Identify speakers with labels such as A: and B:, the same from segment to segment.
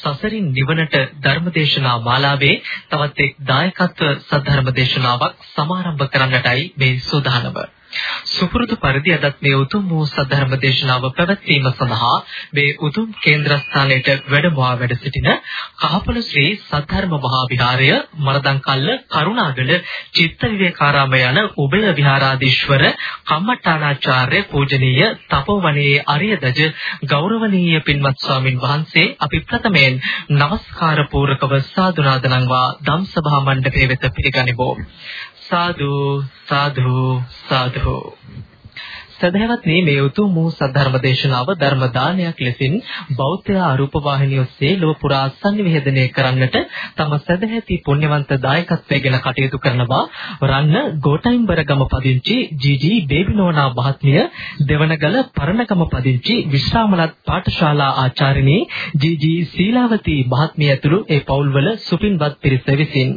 A: සසරින් නිවනට ධර්මදේශනා මාලාවේ තවත් එක් දායකත්ව සද්ධර්ම දේශනාවක් සමාරම්භ කරන්නටයි මේ සූදානම. සුපුරුදු පරිදි අදත් මේ උතුම් වූ සද්ධර්ම දේශනාව පැවැත්වීම සඳහා මේ උතුම් කේන්ද්‍රස්ථානයේ වැඩමවා වැඩ සිටින කහපොළ ශ්‍රී සද්ධර්ම මහා විහාරය මරදංකල්ල කරුණාගල චිත්ත විවේකාරාම යන උභය විහාරාධීශවර කම්මඨානාචාර්ය පූජනීය තපෝවනයේ අරියදජ ගෞරවනීය පින්වත් ස්වාමින් වහන්සේ අපි ප්‍රථමයෙන් নমස්කාර පූර්වකව සාදුනාදනම්වා ධම්සභා මණ්ඩපයේ වෙත පිළිගනිමු. සාදු සාදු සාදු. සදහවත්නි මේ උතුම් වූ සද්ධර්ම දේශනාව ධර්ම දානයක් ලෙසින් බෞද්ධ ආරූප වාහිනිය ඔස්සේ ලොව පුරා සංනිවේදනය කරන්නට තම සදැහැති පුණ්‍යවන්ත දායකත්වයෙන් කටයුතු කරනවා රන්න ගෝඨයිම්බරගම පදිංචි ජීජී බේබිනෝනා මහත්මිය දෙවනගල පරණගම පදිංචි විශ්‍රාමලත් පාඨශාලා ආචාර්යනී ජීජී සීලාවතී මහත්මිය ඇතුළු ඒ පවුල්වල සුපින්වත් පිරිස විසින්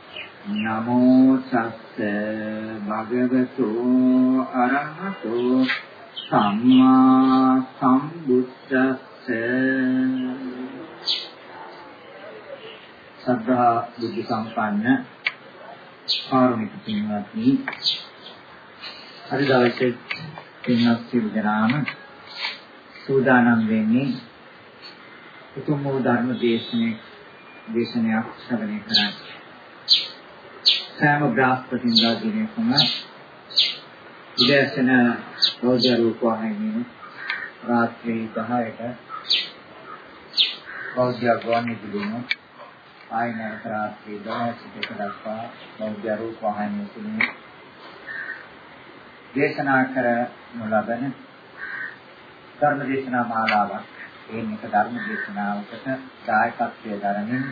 B: නමෝ සස්ස භගවතු අරහතෝ සම්මා සම්බුද්දස්ස. සද්ධා බුද්ධ සම්පන්න කාරුණික පින්වත්නි අද දවසේ පින්වත් සියලු දෙනාම සූදානම් වෙන්නේ උතුම් වූ ධර්ම දේශනේ දේශනයක් ශ්‍රවණය කරන්න. සෑම බ්‍රහස්පතින්දා දිනකම උදෑසන රෝජ රූප වහිනීම රාත්‍රී 10ට බෞද්ධ ගුවන් විදුලිම ආයන රාත්‍රී 10 සිට දක්වා බෞද්ධ රූප වහිනීම තුලින් දේශනා කරනු ලබන ධර්ම දේශනා මාලාවක්. ඒ මේක ධර්ම දේශනාවකට දායකත්වයේ දරමින්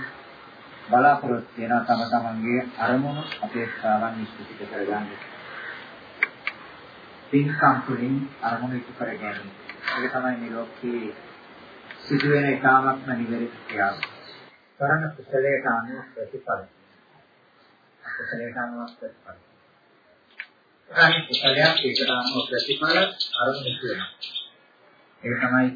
B: බලාපොරොත්තු වෙන තම තමන්ගේ අරමුණු අපේක්ෂාවන් ඉෂ්ට කරගන්න. පින්කම් තුළින් අරමුණු ඉටු කර ගැනීම. ඒක තමයි මේ ලෝකයේ සිදුවෙන එකමත්ම නිවැරදි ක්‍රියාව. කරන කුසලයට අනුව ප්‍රතිඵල. කුසලයට අනුව ප්‍රතිඵල. කරන කුසලයක් ඒකට අනුව ප්‍රතිඵල අරමුණු වෙනවා. ඒ තමයි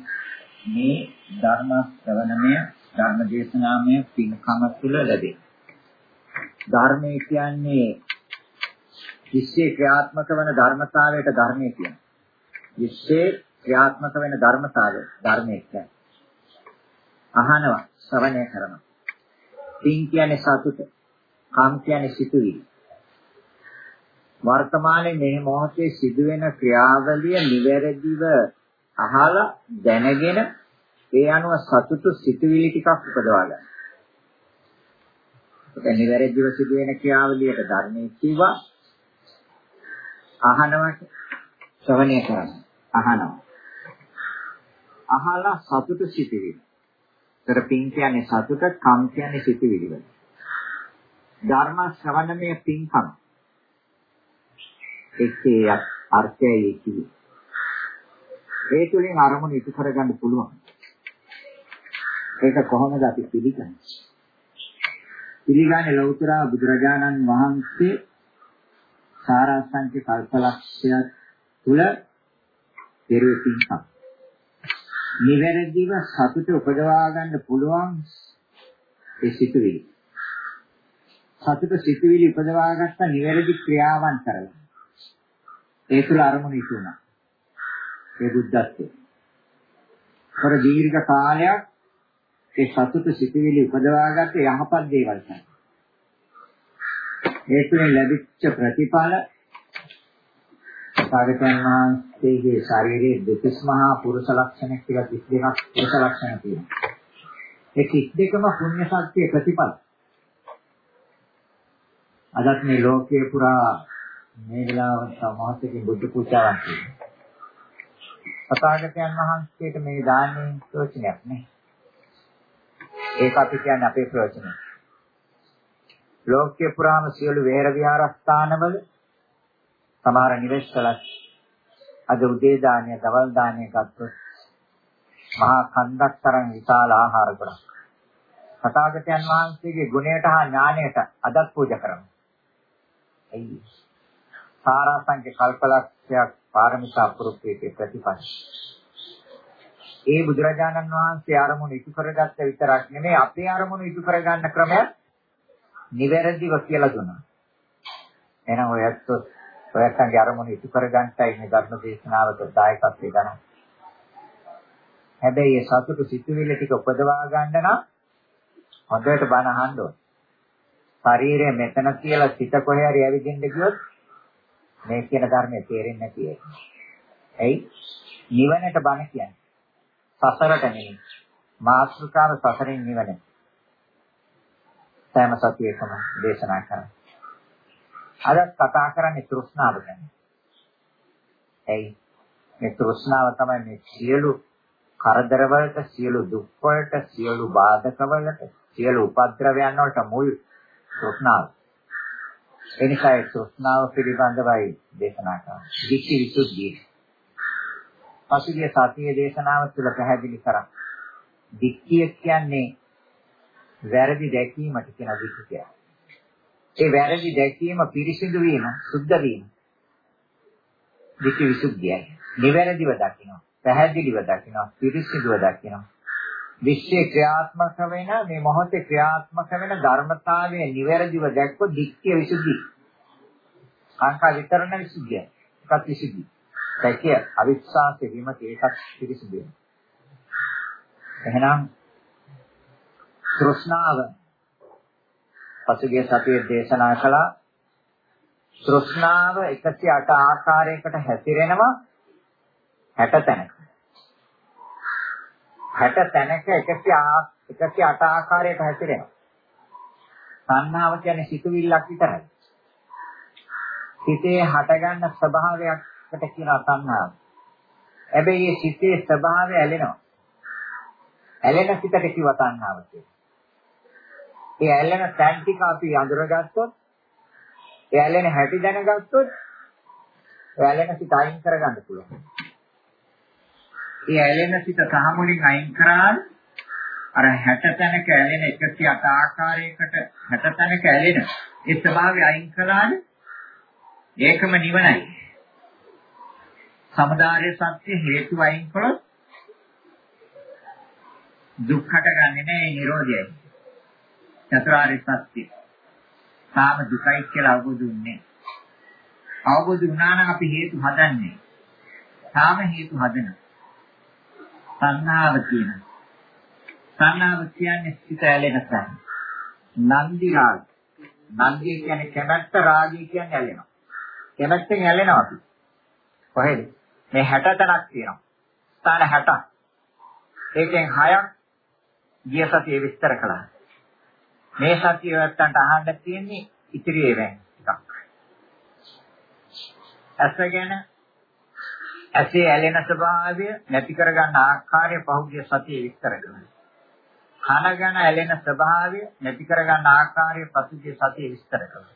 B: මේ ධර්ම ශ්‍රවණමය ධර්ම දේශනාමය පින්කම තුළ ලැබේ. ධර්මය කියන්නේ විශ්ේ ක්‍රියාත්මක වන ධර්මතාවයට ධර්මය කියනවා. විශ්ේ ක්‍රියාත්මක වෙන ධර්මතාවය ධර්මය කියන්නේ. අහනවා ශ්‍රවණය කරනවා. පින් කියන්නේ සතුට. කම් කියන්නේ සිතුවිලි. වර්තමානයේ මේ මොහොතේ සිදුවෙන ක්‍රියාවලිය නිවැරදිව අහලා දැනගෙන ඒ අනුව සතුටු සිතුවිලි ටිකක් උපදවා ගන්න. ඒක නිවැරදිව සිදුවෙන ක්‍රියාවලියට ධර්මයේ කිව්වා අහනවට ශ්‍රවණය කරන්න. අහනවා. අහලා සතුටු සිතුවිලි. ତර පින් කියන්නේ සතුට, කම් කියන්නේ සිතුවිලි වල. ධර්ම ශ්‍රවණමය පින්කම්. ඒකේ අර්ථයයි කිව්වේ. ඒ තුලින් අරමුණ ඉටු කරගන්න පුළුවන්. ඒක කොහොමද අපි පිළිගන්නේ? පිළිගන්නේ ලෞතර බුදුරජාණන් වහන්සේ සාරාංශික කල්පලක්ෂය තුල පෙරෙතින්කම්. නිවැරදිව සතුට උපදවා ගන්න පුළුවන් ඒ සිතුවිලි. සතුට සිතුවිලි උපදවා ගත්ත නිවැරදි ක්‍රියාවන් කරලා. ඒ තුල අරමුණ ඉතුණා. ඒ බුද්ධත්වය. කර දීර්ඝ කාලයක් ඒ සතුට සිටිවිලි උපදවාගත්ත යහපත් දේවල් තමයි. ඒ තුළින් ලැබිච්ච ප්‍රතිඵල සාගතයන් වහන්සේගේ ශරීරයේ දෙතිස් මහා පුරුෂ ලක්ෂණ කියලා 32ක් පුරුෂ ලක්ෂණ තියෙනවා. ඒ 32ම පුණ්‍ය ශක්තිය ප්‍රතිඵල. අදත් මේ ලෝකයේ පුරා මේ වෙලාවට සමහත්කින් බුද්ධ පූජාවක් තියෙනවා. සතාගතයන් වහන්සේට මේ දාන්නේ ප්‍රයෝජනයක් නේ. ඒක අපි කියන්නේ අපේ ප්‍රයෝජනය. ලෝකයේ පුරාම සියලු වේර විහාරස්ථානවල සමහර නිවෙස්වල අද උදේ දාණය, දවල් දාණය ගත්තොත් මහා කන්දක් තරම් විශාල ආහාර ගොඩක්. සතාගතයන් වහන්සේගේ ගුණයට හා ඥාණයට අදත් පූජා කරනවා. එයි. සාරාංශක කල්පලක්ෂයක් පාරමිතා පුරුක්කේ ප්‍රතිපද. ඒ බුදුරජාණන් වහන්සේ ආරමුණු ඉටු කරගත්ත විතරක් නෙමෙයි අපේ ආරමුණු ඉටු කරගන්න ක්‍රමය නිවැරදිව කියලා දුන්නා. එහෙනම් ඔයත් ඔයත්ගේ ආරමුණු ඉටු කරගන්නයි මේ ධර්ම දේශනාවට දායකත්වය ගන්න. හැබැයි ඒ සතුටු සිතුවිල්ල ටික උපදවා ගන්න නම් හොඳට බණ අහන්න ඕනේ. ශරීරය මෙතන කියලා සිත කොහේ හරි ඇවිදින්න ගියොත් මේ කියන ධර්මයේ තේරෙන්නේ නැති එක. ඇයි? නිවනට බණ කියන්නේ. සසරට නෙමෙයි. මාත්‍රිකාව සසරින් නිවන. සෑම සතියකම දේශනා කරනවා. අද කතා කරන්නේ තෘෂ්ණාව ගැන. ඇයි? මේ තෘෂ්ණාව තමයි මේ සියලු කරදර වලට, සියලු දුක් වලට, සියලු බාධක වලට, සියලු උපද්‍රවයන් වලට මුල් තෘෂ්ණාව. එනිසා ඒ තෘෂ්ණාව පිළිබඳවයි දේශනා කරන්නේ. දික්ටි විසුද්ධිය. පසුගිය සතියේ දේශනාව තුළ පැහැදිලි කරා. දික්තිය කියන්නේ වැරදි දැකීමට කියන දික්තිය. ඒ වැරදි දැකීම පිරිසිදු වීම, සුද්ධ වීම. දික්ති විසුද්ධියයි. නිවැරදිව දකිනවා. පැහැදිලිව දකිනවා. පිරිසිදුව දකිනවා. විශ්ේ ක්‍රියාත්මක වෙන මේ මොහොතේ ක්‍රියාත්මක වෙන ධර්මතාවයේ නිවැරදිව දැක්කොත් දික්තිය විසුද්ධි. කාංකා විතරණ විසුද්ධිය. එකත් විසුද්ධි. දැකිය අවිශ්වාසයේ විමති ඒකත් පිරිසිදු වෙනවා. එහෙනම් තෘෂ්ණාව පසුගිය සතියේ දේශනා කළා තෘෂ්ණාව 108 ආකාරයකට හැසිරෙනවා 60 තැනක. 60 තැනක 108 ආකාරයකට හැසිරෙනවා. සංහාව කියන්නේ සිතුවිල්ලක් විතරයි. හිතේ හටගන්න ස්වභාවයකට කියනවා සංහාව. හැබැයි මේ සිතේ ස්වභාවය ඇලෙනවා. ඇලෙන සිතට කිව්ව සංහාව කියලා. ඒ ඇලෙන තැන් ටික අපි අඳුරගත්තොත්, ඒ ඇලෙන හැටි දැනගත්තොත්, ඒ ඇලෙන සිත අයින් කරගන්න පුළුවන්. ඒ ඇලෙන සිත සාමුලින් අයින් කරාම අර 60 තැනක ඇලෙන 108 ආකාරයකට 60 තැනක ඇලෙන ඒ ස්වභාවය අයින් කළාම ඒකම නිවනයි. සමුදාය සත්‍ය හේතු අයින් කළොත් දුක්ඛට ගන්නෙ නෑ නිරෝධයයි. චතුරාර්ය සත්‍ය. තාම දුකයි කියලා අවබෝධ වෙන්නේ. අවබෝධ වුණා නම් අපි හේතු හදන්නේ. තාම හේතු හදනවා. සංහාව කියන. සංහාව කියන්නේ සිත ඇලෙන තැන. නන්දි රාග. නන්දිය කියන්නේ කැමැත්ත රාගය කියන්නේ ඇලෙනවා. කැමැත්තෙන් ඇලෙනවා අපි. කොහෙද? මේ 60 තැනක් තියෙනවා. ස්ථාන 60ක්. ඒකෙන් 6ක් ගිය සතියේ විස්තර කළා. මේ සතිය නැත්තන්ට අහන්න තියෙන්නේ ඉතිරි ඒවෙන් ටිකක්. ඇසගෙන ඇසේ ඇලෙන ස්වභාවය නැති කරගන්න ආකාරය පහුගිය සතියේ විස්තර කළා. කන ගැන ඇලෙන ස්වභාවය නැති කරගන්න ආකාරය පසුගිය සතියේ විස්තර කළා.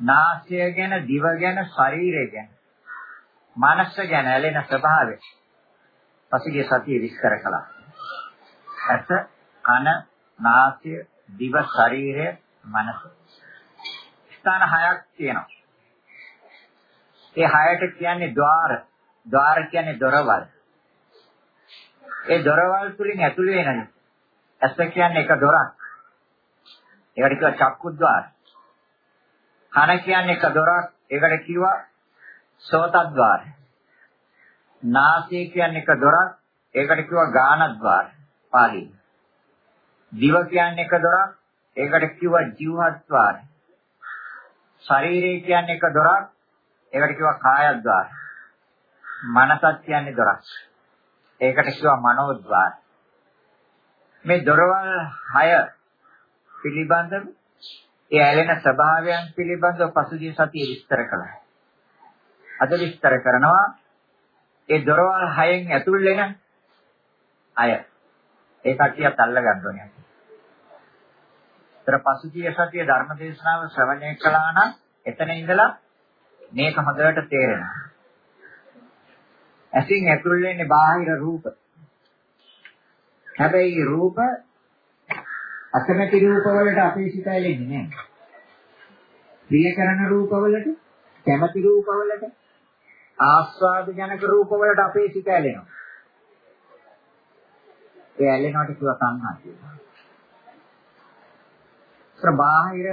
B: නාසය ගැන, දිව ගැන, ශරීරය ගැන, මනස ගැන ඇලෙන ස්වභාවය පසුගිය සතියේ විස්තර කළා. ඇස, කන, නාසය, දිව, ශරීරය, මනස. ස්ථාන හයක් තියෙනවා. ඒ හයට කියන්නේ ద్వාර. ద్వාර කියන්නේ දොරවල්. ඒ දොරවල් තුලින් ඇතුළු වෙන ඇස කියන්නේ එක දොරක්. ඒකට කියව චක්කු ద్వාර. කන කියන්නේ එක දොරක්. ඒකට කිව්වා සෝතද්්වාර. නාසය කියන්නේ එක දොරක්. ඒකට කියවා ගානද්්වාර. පාලි. දිව කියන්නේ එක දොරක්. ඒකට කියවා ජීවහද්්වාර. ශරීරය කියන්නේ එක දොරක්. ඒකට කිව්වා කායද්්වාර. මනසත් කියන්නේ දොරක්. ඒකට කිව්වා මනෝද්වාර. මේ දොරවල් 6 පිළිබඳව ඒ ඇලෙන ස්වභාවයන් පිළිබඳව පසුගිය සතියේ විස්තර කළා. අද විස්තර කරනවා ඒ දොරවල් 6න් ඇතුල් වෙන අය. ඒ කට්ටියත් අල්ල ගන්න ඕනේ. ତර පසුගිය සතියේ ධර්මදේශනාව ශ්‍රවණය කළා නම් එතන ඉඳලා මේක හොඳට තේරෙනවා. ඇසින් ඇතුල් වෙන්නේ බාහිර රූප. හැබැයි රූප අකමැති රූපවලට අපේ සිත ඇලෙන්නේ නැහැ. ප්‍රිය කරන රූපවලට, කැමති රූපවලට, ආස්වාද ජනක රූපවලට අපේ සිත ඇලෙනවා. ඒ ඇලෙනවට කියව සංහා කියනවා. ප්‍රබාහිර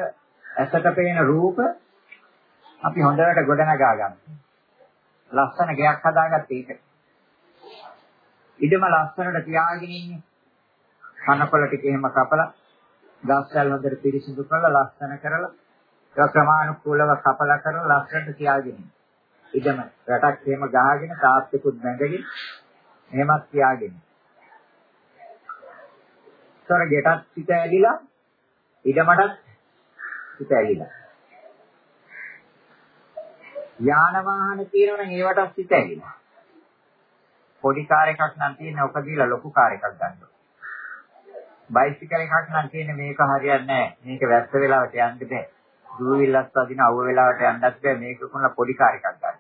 B: ඇසට පේන රූප අපි හොඳට ගොඩනගා ගන්න. ලස්සන ගයක් හදාගත්ත ඒක. ඉදම ලස්සනට තියාගෙන ඉන්නේ. කනකොල ටික එහෙම කපලා, ගස්වැල් හොඳට පිරිසිදු කරලා ලස්සන කරලා, ඒක ක්‍රමානුකූලව කපලා කරලා ලස්සනට තියාගෙන ඉන්නේ. ඉදම රටක් එහෙම ගහගෙන තාත්තෙකුත් බැඳගෙන එහෙමත් තියාගෙන. තොර ගෙටත් පිට ඇලිලා ඉදමටත් පිට ඇලිලා. යාන වාහන තියෙනවනම් ඒවටත් සිත ඇවිල්ලා. පොඩි කාර් එකක් නම් තියෙන ඔක දීලා ලොකු කාර් එකක් ගන්න. බයිසිකල් එකක් නම් තියෙන මේක හරියන්නේ නැහැ. මේක වැස්ස වෙලාවට යන්න බෑ. දුරවිල්ලත් අදින අවුව වෙලාවට යන්නත් බෑ. මේක කොන පොඩි කාර් එකක් ගන්න.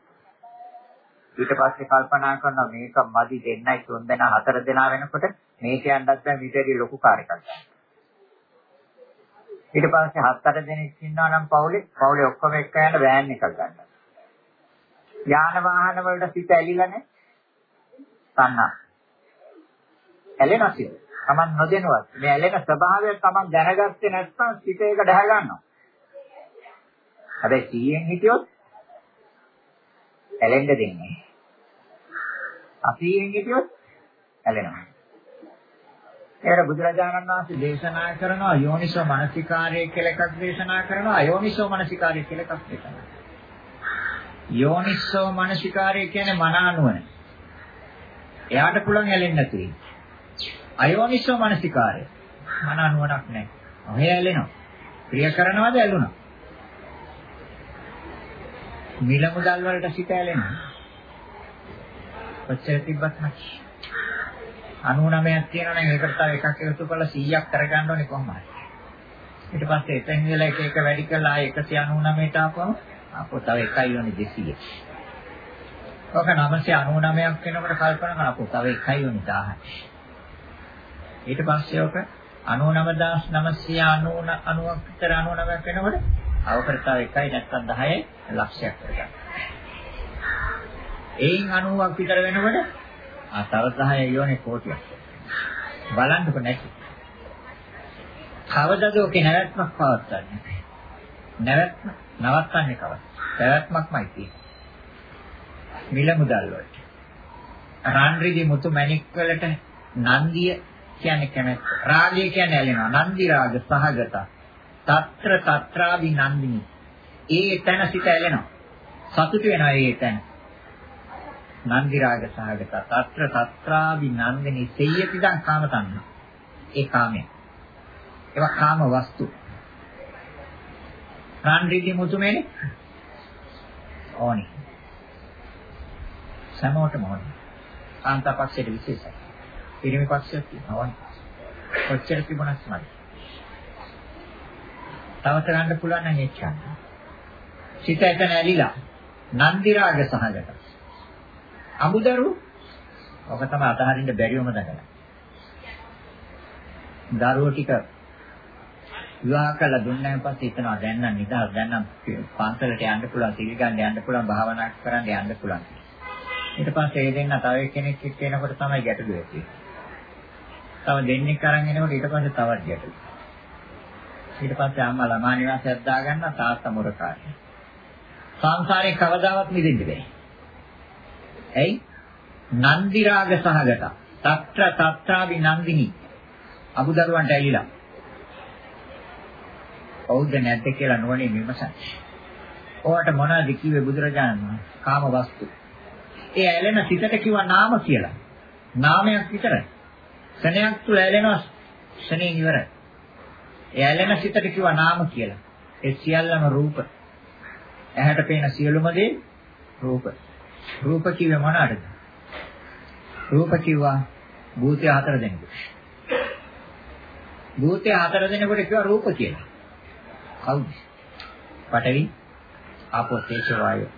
B: ඊට පස්සේ කල්පනා කරනවා මේක මදි දෙන්නයි තුන් දෙනා හතර දෙනා වෙනකොට මේක යන්නත් බෑ මීටරේ ලොකු කාර් එකක් ගන්න. ඊට පස්සේ හත් අට දෙනෙක් ඉන්නවා නම් පවුලේ පවුලේ ඔක්කොම එක්ක යන වෑන් එකක් ගන්නවා. යාන වාහන වලට සිත ඇලිලා නැහැ. තණ්හා. ඇලෙනවා සිත. Taman නොදෙනවත්. මේ ඇලෙන ස්වභාවය Taman දැනගත්තේ නැත්නම් සිත ඒක දැහ ගන්නවා. හැබැයි සීයෙන් හිටියොත් ඇලෙන්න දෙන්නේ. අසීයෙන් හිටියොත් ඇලෙනවා. ඒකට බුදුරජාණන් වහන්සේ දේශනා කරනවා යෝනිසෝ මනසිකාරය කියලා එකක් දේශනා කරනවා අයෝනිසෝ මනසිකාරය කියලා එකක් දේශනා කරනවා. යෝනිස්සෝ මනසිකාරය කියන්නේ මන අනුවන. එයාට පුළුවන් ඇලෙන්න නැති. අයෝනිස්සෝ මනසිකාරය. මන අනුවණක් නැහැ. ඔහේ ඇලෙනවා. ප්‍රිය කරනවද ඇලුනා? මිල මුදල් වලට සිත ඇලෙනවා. කොච්චර තිබ්බත් නැති. 99ක් තියෙනවා නම් ඒකට තව එකක් එකතු කරලා 100ක් කරගන්න ඕනේ කොහොමද? ඊට පස්සේ එතෙන් ඉඳලා එක එක වැඩි කරලා 199ට ආපුවම අපෝ තව එකයි වනේ 200. ඔක 999ක් වෙනකොට කල්පනා කරනවා අපෝ තව එකයි වනේ 1000. ඊට පස්සේ ඔක 99990 90ක් විතර 99ක් වෙනකොට අවකට තව එකයි නැත්තම් 10යි ලක්ෂයක් කරගන්න. එයින් 90ක් විතර වෙනකොට ආ තව 10යි යෝනේ කෝටියක්. බලන්නකො නැති. කවදද ඔකේ නැවැත්මක් පවත්න්නේ? නැවැත්ම නවත්තන්නේ කවද? පැවැත්මක්මයි තියෙන්නේ. මිල මුදල් වලට. රන් රිදි මුතු මැණික් වලට නන්දිය කියන්නේ කැමැත්ත. රාගය කියන්නේ ඇලෙනවා. නන්දි රාග සහගත. తත්‍ර తත්‍රාදි නන්දිනි. ඒ තැන සිත ඇලෙනවා. සතුට වෙනවා ඒ තැන. නන්දි රාග සහගත తත්‍ර తත්‍රාදි නන්දිනි සෙය්‍යතිදං කාම තණ්හා. ඒ කාමය. ඒවා කාම වස්තු. රාණ්ඩිදී මුතුමේනේ. ඕනි. සමෝටම ඕනි. කාන්තා පක්ෂයට විශේෂයි. පිරිමි පක්ෂයක් තියෙනවා. ඔච්චර තිබුණා තමයි. තව කරන්න පුළුවන් නම් එච්චර. සිත එතන ඇලිලා නන්දි රාග සහගත. අමුදරු ඔක තමයි අතහරින්න බැරිවම දකලා. දරුවෝ ටික විවාහ කළා දුන්නාන් පස්සේ හිතනවා දැන් නම් නිදහස් දැන් නම් පන්සලට යන්න පුළුවන් සිල් ගන්න යන්න පුළුවන් භාවනා කරන්න යන්න පුළුවන් ඊට පස්සේ ඒ දෙන්න තව කෙනෙක් එක්ක එනකොට තමයි ගැටලුව ඇති තව දෙන්නෙක් අරන් එනකොට ඊට පස්සේ තවත් ගැටලුව ඊට පස්සේ අම්මා ළමා නිවාසයක් දාගන්න තාත්තා මොරකාරය සංසාරේ කවදාවත් මිදෙන්න බෑ ඇයි නන්දි රාග සහගත తත්‍ර తත්‍රාවි නන්දිනි අබුදරුවන්ට ඇලිලා කවුද නැද්ද කියලා නුවණින් විමසන්න. ඔයාට මොනවද කිව්වේ බුදුරජාණන් වහන්සේ? කාම වස්තු. ඒ ඇලෙන සිතට කිව්වා නාම කියලා. නාමයක් විතරයි. ක්ෂණයක් තුල ඇලෙනවා ක්ෂණයෙන් ඉවරයි. ඒ ඇලෙන සිතට කිව්වා නාම කියලා. ඒ සියල්ලම රූප. ඇහැට පේන සියලුම දේ රූප. රූප කිව්වේ මොනවද? රූප කිව්වා භූතය හතර දෙනෙකුට. භූතය හතර දෙනෙකුට කිව්වා රූප කියලා. කවුද? පඨවි, ආපෝ, තේජෝ, වායෝ.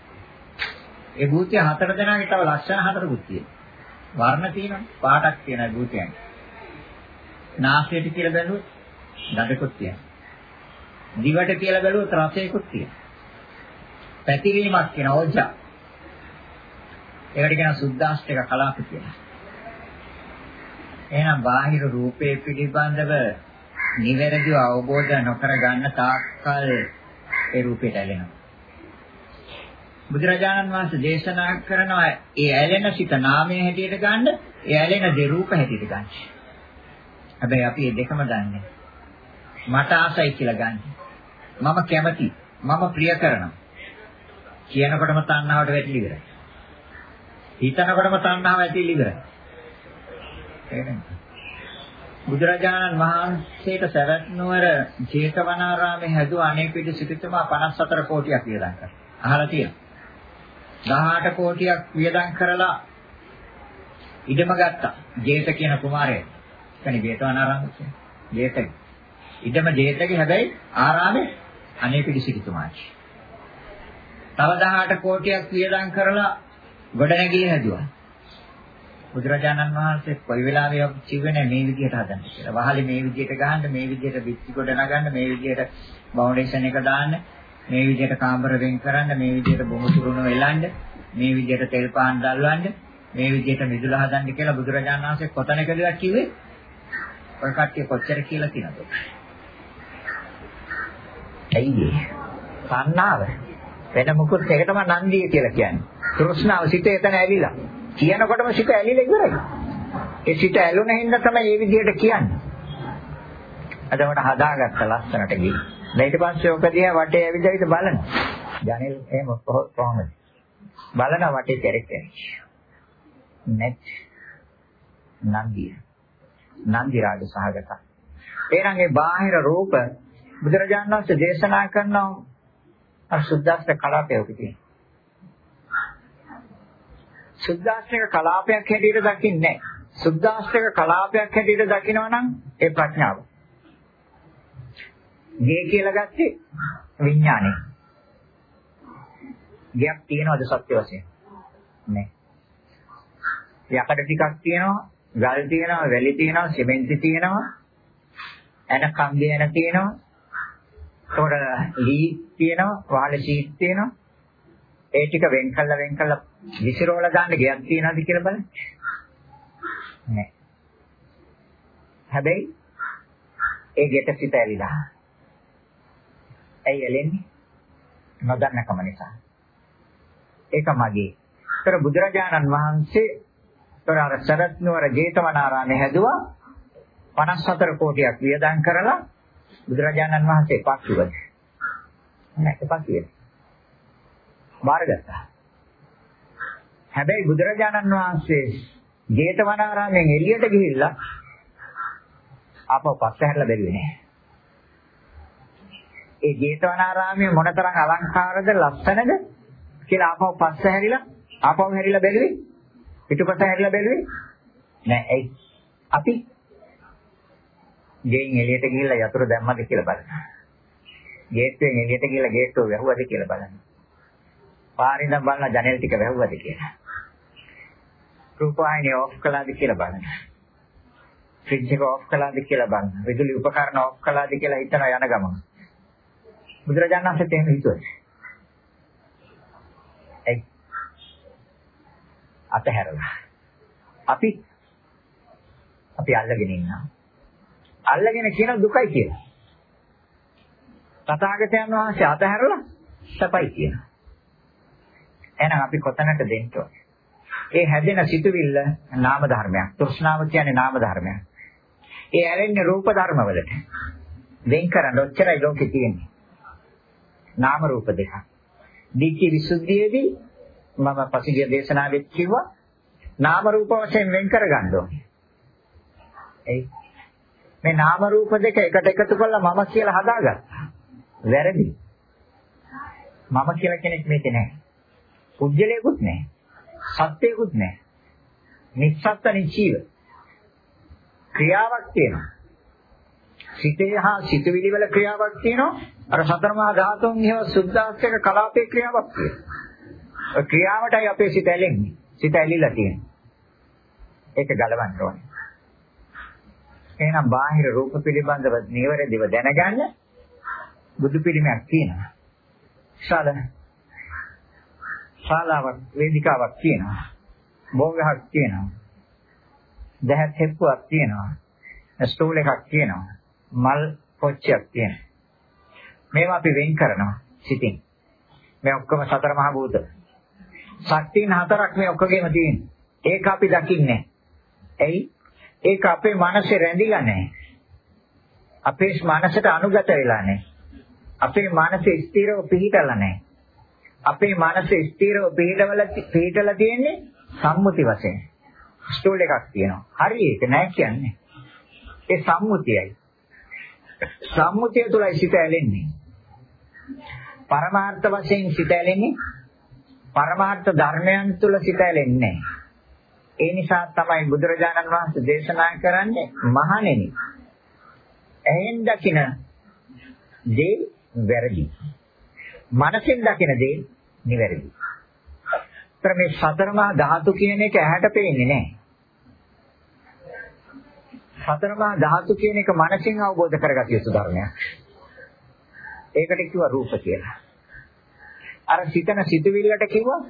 B: ඒ භූතය හතර දෙනාගේ තව ලක්ෂණ හතරකුත් තියෙනවා. වර්ණ තියෙනවා, පාටක් තියෙනවා භූතයන්. නාසයට කියලා බැලුවොත් දඩකුත් තියෙනවා. දිවට කියලා බැලුවොත් රසයකුත් තියෙනවා. පැතිරීමක් කියන ඕජා. ඒකට කියන සුද්දාෂ්ටක කලාප කියලා. එහෙනම් බාහිර රූපේ පිළිබඳව නිවැරදිව අවබෝධ නොකර ගන්න තාක්කල් ඒ රූපයට ඇලෙනවා. බුදුරජාණන් වහන්සේ දේශනා කරනවා ඒ ඇලෙන සිත නාමයේ හැටියට ගන්න, ඒ ඇලෙන දේ රූප හැටියට ගන්න. හැබැයි අපි මේ දෙකම දන්නේ. මට ආසයි කියලා ගන්න. මම කැමති, මම ප්‍රිය කරනවා. කියනකොටම තණ්හාවට වැටිලි ඉවරයි. හිතනකොටම තණ්හාව ඇතිලි ඉවරයි. බුදුරජාණන් වහන්සේට සරත් නුවර ජේතවනාරාමේ හැදුව අනේපිට සිටුතුමා 54 කෝටියක් වියදම් කරා. අහලා තියෙනවා. 18 කෝටියක් වියදම් කරලා ඉඩම ගත්තා. ජේත කියන කුමාරයා. කියන්නේ ජේතවනාරාම කියන්නේ. ජේතගේ. ඉඩම ජේතගේ හැබැයි ආරාමේ අනේපිට සිටුතුමාගේ. තව 18 කෝටියක් වියදම් කරලා ගොඩනැගිලි හැදුවා. බුදුරජාණන් වහන්සේ කොයි වෙලාවෙ කිව්වේ මේ විදිහට හදන්න කියලා. වහලේ මේ විදිහට ගහන්න, මේ විදිහට බිත්ති කොට නගන්න, මේ විදිහට ෆවුන්ඩේෂන් එක දාන්න, මේ විදිහට කාමර වෙන් කරන්න, මේ විදිහට බොමු තුරුණ වෙලන්න, මේ විදිහට තෙල් පාන් දැල්වන්න, මේ විදිහට මිදුල හදන්න කියලා බුදුරජාණන් වහන්සේ කොතනකදවත් කිව්වේ? ඔය කට්ටිය කොච්චර කියලා කියනද? ඇයි ඒ? සන්නාව. වෙන මොකුත් ඒකටම නන්දිය කියලා කියන්නේ. තෘෂ්ණාව සිතේ එතන ඇවිලා. කියනකොටම සිත ඇලිලා ඉවරයි. ඒ සිත ඇලුන හින්දා තමයි මේ විදිහට කියන්නේ. අද මට හදාගත්ත ලස්සනට ගිහින්. ඊට පස්සේ ඔක දිහා වටේ ඇවිදවිද බලන. ජනෙල් එහෙම කොහොමද? බලන වටේ කැරකෙන. net නන්දිය. නන්දි රාග සහගත. එහෙනම් ඒ බාහිර රූප බුදුරජාණන් වහන්සේ දේශනා කරන අර සුද්දාස්ත කලාපයක තියෙනවා. සුද්දාස්ත්‍රික කලාපයක් හැටියට දකින්නේ නැහැ. සුද්දාස්ත්‍රික කලාපයක් හැටියට දකිනවා නම් ඒ ප්‍රඥාව. ගේ කියලා ගත්තේ විඥානය. ගයක් තියනවද සත්‍ය වශයෙන්? නැහැ. යකඩ ටිකක් තියෙනවා, ගල් තියෙනවා, වැලි තියෙනවා, සිමෙන්ති තියෙනවා, එන කන්දේ එන තියෙනවා. ඒකට ලී තියෙනවා, වාල ෂීට් තියෙනවා. ඒ ටික වෙන් කළා වෙන් කළා විසිරෝල දාන්න ගයක් තියනවද කියලා බලන්න. නෑ. හැබැයි ඒ ගෙට සිත ඇලිලා. ඇයි ඇලෙන්නේ? නොදන්නකම නිසා. ඒක මගේ. ඒතර බුදුරජාණන් වහන්සේ ඒතර අර සරත් නුවර ජේතවනාරාමේ හැදුවා 54 කෝටියක් වියදම් කරලා බුදුරජාණන් වහන්සේ පක්ෂුවද. නෑ එපා කියන්නේ. බාරගත්තා. හැබැයි බුදුරජාණන් වහන්සේ ජේතවනාරාමයෙන් එළියට ගිහිල්ලා ආපහු පස්ස හැරලා බැලුවේ නෑ. ඒ ජේතවනාරාමයේ මොනතරම් අලංකාරද ලස්සනද කියලා ආපහු පස්ස හැරිලා ආපහු හැරිලා බැලුවේ පිටුපස හැරිලා බැලුවේ නෑ ඇයි අපි ගෙයින් එළියට ගිහිල්ලා යතුරු දැම්මද කියලා බලන්න. ගේට්ටුවෙන් එළියට ගිහිල්ලා ගේට්ටුව වැහුවද කියලා බලන්න. පාරින් ඉඳන් බලන ජනෙල් ටික වැහුවද කියලා. රූපවාහිනිය ඔෆ් කළාද කියලා බලන්න. ෆ්‍රිජ් එක ඔෆ් කළාද කියලා බලන්න. විදුලි උපකරණ ඔෆ් කළාද කියලා හිතන යන ගමන. බුදුරජාණන් වහන්සේට එහෙම හිතුවා. ඒ අතහැරලා. අපි අපි අල්ලගෙන ඉන්නවා. අල්ලගෙන කියන දුකයි කියලා. තථාගතයන් වහන්සේ අතහැරලා සපයි කියනවා. එහෙනම් අපි කොතැනට දෙන්න ඒ හැදෙන සිතුවිල්ල නාම ධර්මයක්. තෘෂ්ණාව කියන්නේ නාම ධර්මයක්. ඒ ඇරෙන්නේ රූප ධර්මවලට. වෙන් කරන්න ඔච්චරයි ලෝකේ තියෙන්නේ. නාම රූප දෙක. දිට්ඨි විසුද්ධියේදී මම පසුගිය දේශනාවෙත් කිව්වා නාම රූප වශයෙන් වෙන් කරගන්න ඕනේ. ඒ මේ නාම රූප දෙක එකට එකතු කරලා මම කියලා හදාගත්තා. වැරදි. මම කියලා කෙනෙක් මේකේ නැහැ. පුජ්‍යලයකුත් නැහැ. සත්‍යයකුත් නැහැ. නිස්සත්ත නිචීව. ක්‍රියාවක් තියෙනවා. සිතේ හා සිතවිලි වල ක්‍රියාවක් තියෙනවා. අර සතර මහා ධාතුන් ඉහව සුද්ධාස්තක කලාපේ ක්‍රියාවක් තියෙනවා. ඒ ක්‍රියාවටයි අපේ සිත ඇලෙන්නේ. සිත ඇලිලා තියෙනවා. ඒක ගලවන්න ඕනේ. එහෙනම් බාහිර රූප පිළිබඳව නිවැරදිව දැනගන්න බුදු පිළිමයක් තියෙනවා. ශාලන ශාලාවක් වේදිකාවක් තියෙනවා. භෝගයක් තියෙනවා. දැහත් හෙප්පුවක් තියෙනවා. ස්ටූල් එකක් තියෙනවා. මල් පොච්චයක් තියෙනවා. මේවා අපි වෙන් කරනවා සිතින්. මේ ඔක්කොම සතර මහා භූත. ශක්තියන් හතරක් මේ ඔක්කොගෙම තියෙනවා. ඒක අපි දකින්නේ. ඇයි? ඒක අපේ මනසේ රැඳිලා නැහැ. අපේ මනසට අනුගත වෙලා නැහැ. අපේ මනසේ ස්ථිරව පිහිටලා නැහැ. අපේ මනසේ ස්ථිරව පිහිටවල පිහිටලා තියෙන්නේ සම්මුති වශයෙන්. ස්ටෝල් එකක් තියෙනවා. හරි ඒක නෑ කියන්නේ. ඒ සම්මුතියයි. සම්මුතිය තුලයි සිත ඇලෙන්නේ. පරමාර්ථ වශයෙන් සිත ඇලෙන්නේ පරමාර්ථ ධර්මයන් තුල සිත ඇලෙන්නේ ඒ නිසා තමයි බුදුරජාණන් වහන්සේ දේශනා කරන්නේ මහණෙනි. ඇහෙන් දකින දේ වැරදි. මනසෙන් දකින දේ නිවැරදි. ඒතර මේ සතරමා ධාතු කියන එක ඇහැට පේන්නේ නැහැ. සතරමා ධාතු කියන එක මනසින් අවබෝධ කරගatiya යුතු ධර්මයක්. ඒකට කිව්වා රූප කියලා. අර සිතන සිතුවිල්ලට කිව්වා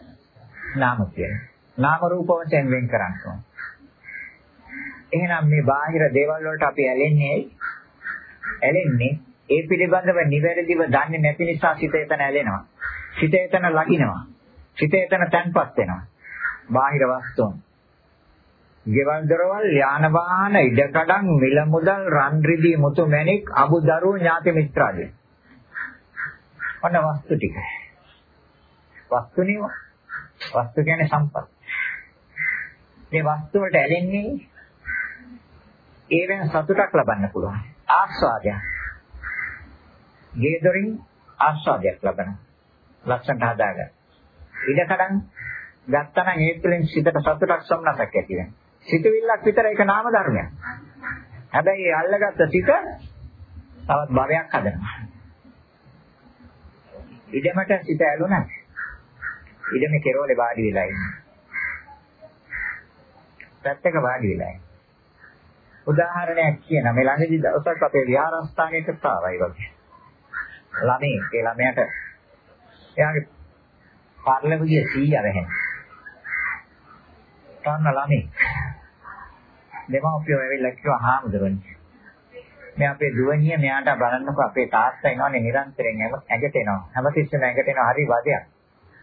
B: නාම කියලා. නාම රූප වශයෙන් වෙන් කරන්න ඕන. එහෙනම් මේ බාහිර දේවල් වලට අපි ඇලෙන්නේ ඇලෙන්නේ ඒ පිළිබඳව නිවැරදිව දන්නේ නැති නිසා සිත එතන ඇලෙනවා. සිත එතන ලගිනවා. සිත එතන තැන්පත් වෙනවා. බාහිර වස්තුන්. ගෙවල් දොරවල් යාන වාහන ඉඩකඩම් මිල මුදල් රන් රිදී මුතු මැණික් අබු දරුවෝ ඥාති මිත්‍රාදී. ඔන්න වස්තු ටික. වස්තුනේ වස්තු කියන්නේ සම්පත්. මේ වස්තු වලට ඇලෙන්නේ ඒවෙන් සතුටක් ලබන්න පුළුවන්. ආස්වාදයක්. ගේ දොරින් ආස්වාදයක් ලබනවා. ලක්ෂණ හදාගන්න. ඉඩකඩම් ගත්තා නම් ඒ තුළින් සිතට සතුටක් සම්නසක් ඇති වෙනවා. සිතවිල්ලක් විතර ඒක නාම ධර්මයක්. හැබැයි ඒ අල්ලගත්ත සිත තවත් භවයක් හදනවා. ඉඩමට සිත ඇලුනත් ඉඩමේ කෙරෝලේ වාඩි වෙලා ඉන්නේ. පැත්තක වාඩි වෙලා ඉන්නේ. උදාහරණයක් කියන මේ ළඟදී දවසක් අපේ විහාරස්ථානයකට ආවයි වගේ. ළමයි ඒ ළමයාට එයාගේ පර්ලම ගිය සීයා වැහෙන. තන්න ළමයි. දෙමව්පියෝ ඇවිල්ලා කිව්වා හාමුදුරනේ. මේ අපේ දුවණිය මෙයාට බලන්නකෝ අපේ තාත්තා එනවනේ නිරන්තරයෙන් ඇඟට එනවා. හැමතිස්සෙම ඇඟට එනවා හරි වදයක්.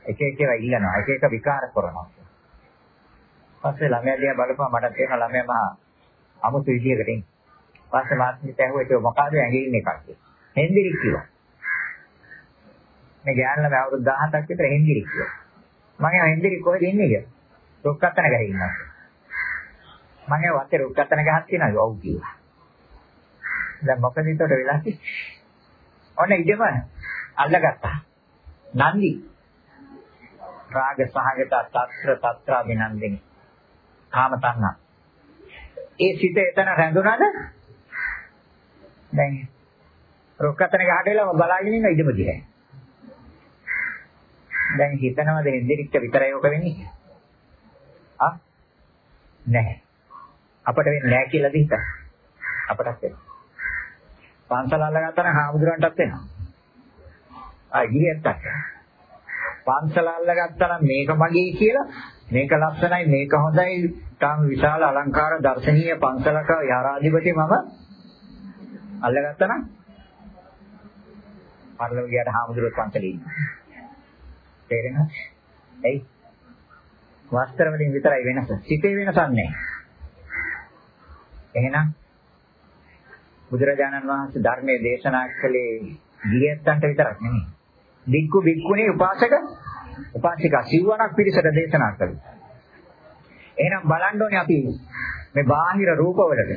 B: එක එක ඒවා ඉල්ලනවා. එක එක විකාර කරනවා. පස්සේ ළමයා දිහා බලපුවා මට තේරෙනවා ළමයා මහා අමුතු විදියකට ඉන්නේ. පස්සේ මාත්මිට ඇහුවා ඒක මොකද ඇඟේ ඉන්නේ කක්කේ. හෙන්දිරි කිව්වා. මේ ගෑනු ළමයා අවුරුදු 17ක් විතර හෙන්දිරි කිව්වා. මම හෙන්දිරි කොහෙද ඉන්නේ කියලා. රුක්කත්තන ගහේ ඉන්නවා. මම වත්තේ රුක්කත්තන ගහක් තියෙනවා ඔව් කිව්වා. දැන් මොකද ඒකට වෙලා තියෙන්නේ? ඔන්න ඉඩම අල්ලගත්තා. නන්දි රාග සහගත తත්‍ර తත්‍රා විනන්දිනි. කාම තණ්හා. ඒ සිත එතන රැඳුනද? දැන් රුක්කත්තන ගහට වෙලා බලාගෙන ඉන්න ඉඩම දිහා. දැන් හිතනවද හෙන්දිරිච්ච විතරයි ඔක වෙන්නේ? ආ නැහැ. අපට වෙන්නේ නැහැ කියලාද හිතන්නේ? අපටත් වෙනවා. පන්සල අල්ලගත්තා නම් හාමුදුරන්ටත් වෙනවා. ආ ගිහියන්ටත්. පන්සල අල්ලගත්තා නම් මේක මගේ කියලා මේක ලස්සනයි මේක හොඳයි තාම විශාල අලංකාර දර්ශනීය පන්සලක යාරාධිපති මම අල්ලගත්තා නම් පරලොව ගියට හාමුදුරුවෝ පන්සලේ ඉන්නවා. තේරෙනවද? එයි. වස්ත්‍ර වලින් විතරයි වෙනස. සිතේ වෙනසක් නැහැ. එහෙනම් බුදුරජාණන් වහන්සේ ධර්මයේ දේශනා කළේ ගියත්තන්ට විතරක් නෙමෙයි. බික්කු බික්කුණී උපාසක උපාසිකා සිව්වණක් පිරිසට දේශනා කළා. එහෙනම් බලන්න ඕනේ අපි මේ බාහිර රූපවලට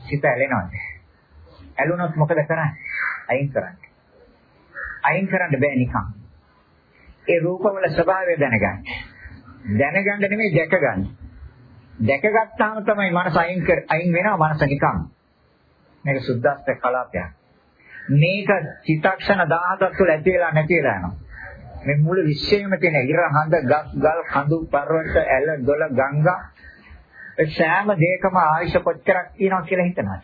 B: සිත ඇලෙනවද? ඇලුනොත් මොකද කරන්නේ? අයින් කරන්න. අයින් කරන්න බෑ නිකන්. ඒ රූපවල ස්වභාවය දැනගන්න. දැනගන්න නෙමෙයි දැක ගන්න. දැකගත්තාම තමයි මනස අයින් කර අයින් වෙනවා මනස නිකන්. මේක සුද්දාස්ත කලාපයක්. මේක චිත්තක්ෂණ 17ක් තුළ ඇති වෙලා නැති වෙලා යනවා. මේ මුළු විශ්වයේම තියෙන ඉර හඳ ගස් ගල් කඳු පර්වත ඇල දොළ ගංගා ඒ සෑම දෙයකම ආයුෂ කොච්චරක් තියෙනවා කියලා හිතනවා.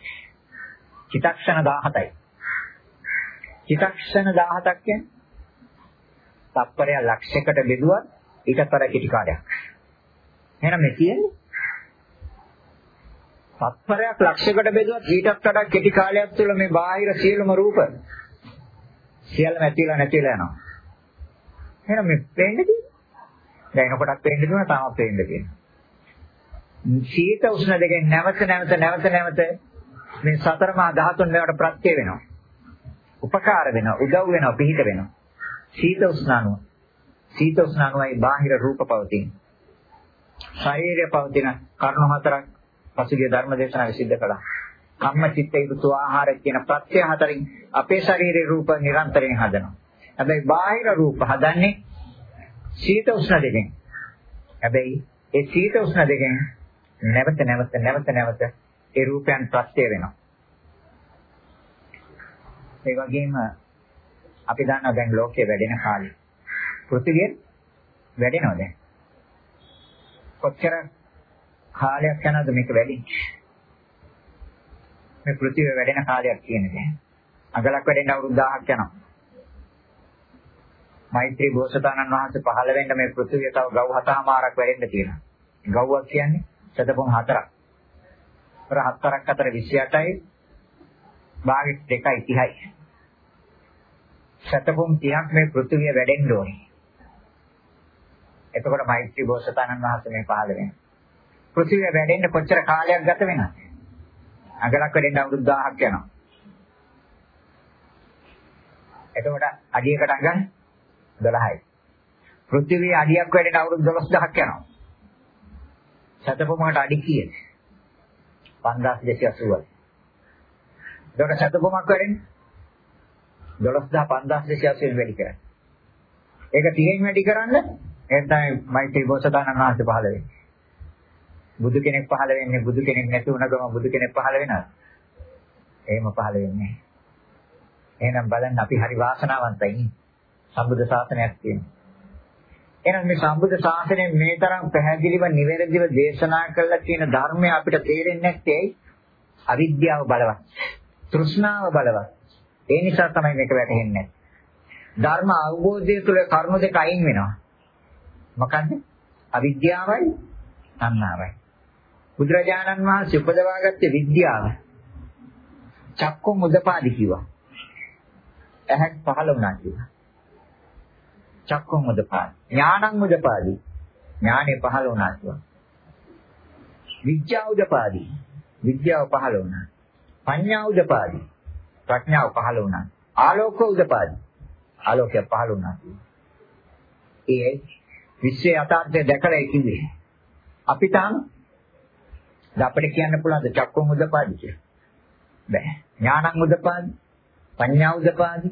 B: චිත්තක්ෂණ 17යි. චිත්තක්ෂණ 17ක් කියන්නේ තප්පරය ලක්ෂයකට බෙදුවත් ඊටතර කෙටි කාලයක්. එහෙනම් මේ කියන්නේ තත්පරයක් ලක්ෂයකට බෙදුවත් ඊටත් වඩා කෙටි කාලයක් තුළ මේ බාහිර සියලුම රූප සියල්ලම ඇතිලා නැතිලා යනවා. එහෙනම් මේ පේන්නේ දැන් එනකොටත් පේන්න දුන්නා තාමත් පේන්න තියෙනවා. සීත උෂ්ණ දෙකෙන් නැවත නැවත නැවත නැවත මේ සතර මහා ධාතුන් මේවට ප්‍රත්‍ය වෙනවා. උපකාර වෙනවා, උදව් වෙනවා, පිහිට වෙනවා. සීත උෂ්ණ අණුව. සීත උෂ්ණ අණුවයි බාහිර රූප පවතින. ශරීරය පවතින කර්ණ හතරක් පසුගිය ධර්ම දේශනාවේ සිද්ධ කළා. කම්ම චිත්ත ඍතු ආහාර කියන ප්‍රත්‍ය හතරින් අපේ ශරීරයේ රූප නිරන්තරයෙන් හදනවා. හැබැයි බාහිර රූප හදන්නේ සීත උෂ්ණ දෙකෙන්. හැබැයි ඒ සීත උෂ්ණ දෙකෙන් නැවත නැවත නැවත නැවත ඒ රූපයන් ප්‍රත්‍ය වෙනවා. ඒ වගේම අපි දන්නවා දැන් ලෝකයේ වැඩෙන කාලේ පෘථිවිය වැඩෙනවද? කොච්චර කාලයක් යනවද මේක වැඩින්නේ? මේ පෘථිවිය වැඩෙන කාලයක් කියන්නේ. අගලක් වැඩෙන්න අවුරුදු 1000ක් යනවා. මෛත්‍රී බෝසතාණන් වහන්සේ පහළ වෙන්න මේ පෘථිවිය තව ගව් හතමාරක් වැඩෙන්න තියෙනවා. ගව්වක් කියන්නේ සතපොන් හතරක්. අර හතරක් අතර 28යි භාගෙ 2යි 30යි. සතපොන් 30ක් මේ පෘථිවිය වැඩෙන්න ඕනේ. එතකොට මෛත්‍රී බෝසතාණන් වහන්සේ මේ පහළ වෙනවා. පෘථිවිය වැඩෙන්න කොච්චර කාලයක් ගත වෙනවද? අගලක් වැඩෙන්න අවුරුදු 1000ක් යනවා. එතකොට අඩියකට අගන්නේ 12යි. පෘථිවිය අඩියක් වැඩෙන අවුරුදු 12000ක් යනවා. සතපොමකට අඩි කීයද? 5280යි. එතකොට සතපොමක් වැඩෙන්නේ 12580 වැඩි කරන්නේ. ඒක 30න් වැඩි කරන්න එහෙනම් තමයි මෛත්‍රී බෝසතාණන් වහන්සේ පහළ වෙන්නේ. බුදු කෙනෙක් පහළ වෙන්නේ බුදු කෙනෙක් නැති වුණ ගම බුදු කෙනෙක් පහළ වෙනවද? එහෙම පහළ වෙන්නේ නැහැ. එහෙනම් බලන්න අපි හරි වාසනාවන්තයි. සම්බුද්ධ ශාසනයක් තියෙනවා. එහෙනම් මේ සම්බුද්ධ ශාසනය මේ තරම් පැහැදිලිව නිවැරදිව දේශනා කළා කියන ධර්මය අපිට තේරෙන්නේ නැත්තේ අවිද්‍යාව බලවත්. තෘෂ්ණාව බලවත්. ඒ නිසා තමයි මේක වැටහෙන්නේ. ධර්ම අවබෝධය තුළ කරුණු දෙක අයින් වෙනවා. මොකන්ද? අවිද්‍යාවයි තණ්හාවයි. බුදුරජාණන් වහන්සේ උපදවාගත්තේ විද්‍යාව. චක්කු මුදපාදි කිව්වා. ඇහක් පහළ වුණා කිව්වා. චක්කු මුදපාදි. ඥානං මුදපාදි. ඥානෙ පහළ වුණා කිව්වා. විද්‍යාව උදපාදි. විද්‍යාව පහළ වුණා. පඤ්ඤා උදපාදි. ප්‍රඥාව පහළ වුණා. ආලෝක උදපාදි. ආලෝකය පහළ වුණා. ඒ විශ්වයේ යථාර්ථය දැකලා කිව්වේ. අපි තාම අපිට කියන්න පුළුවන් චක්කු උදපාදි කියලා. බෑ. ඥානං උදපාදි. පඤ්ඤා උදපාදි.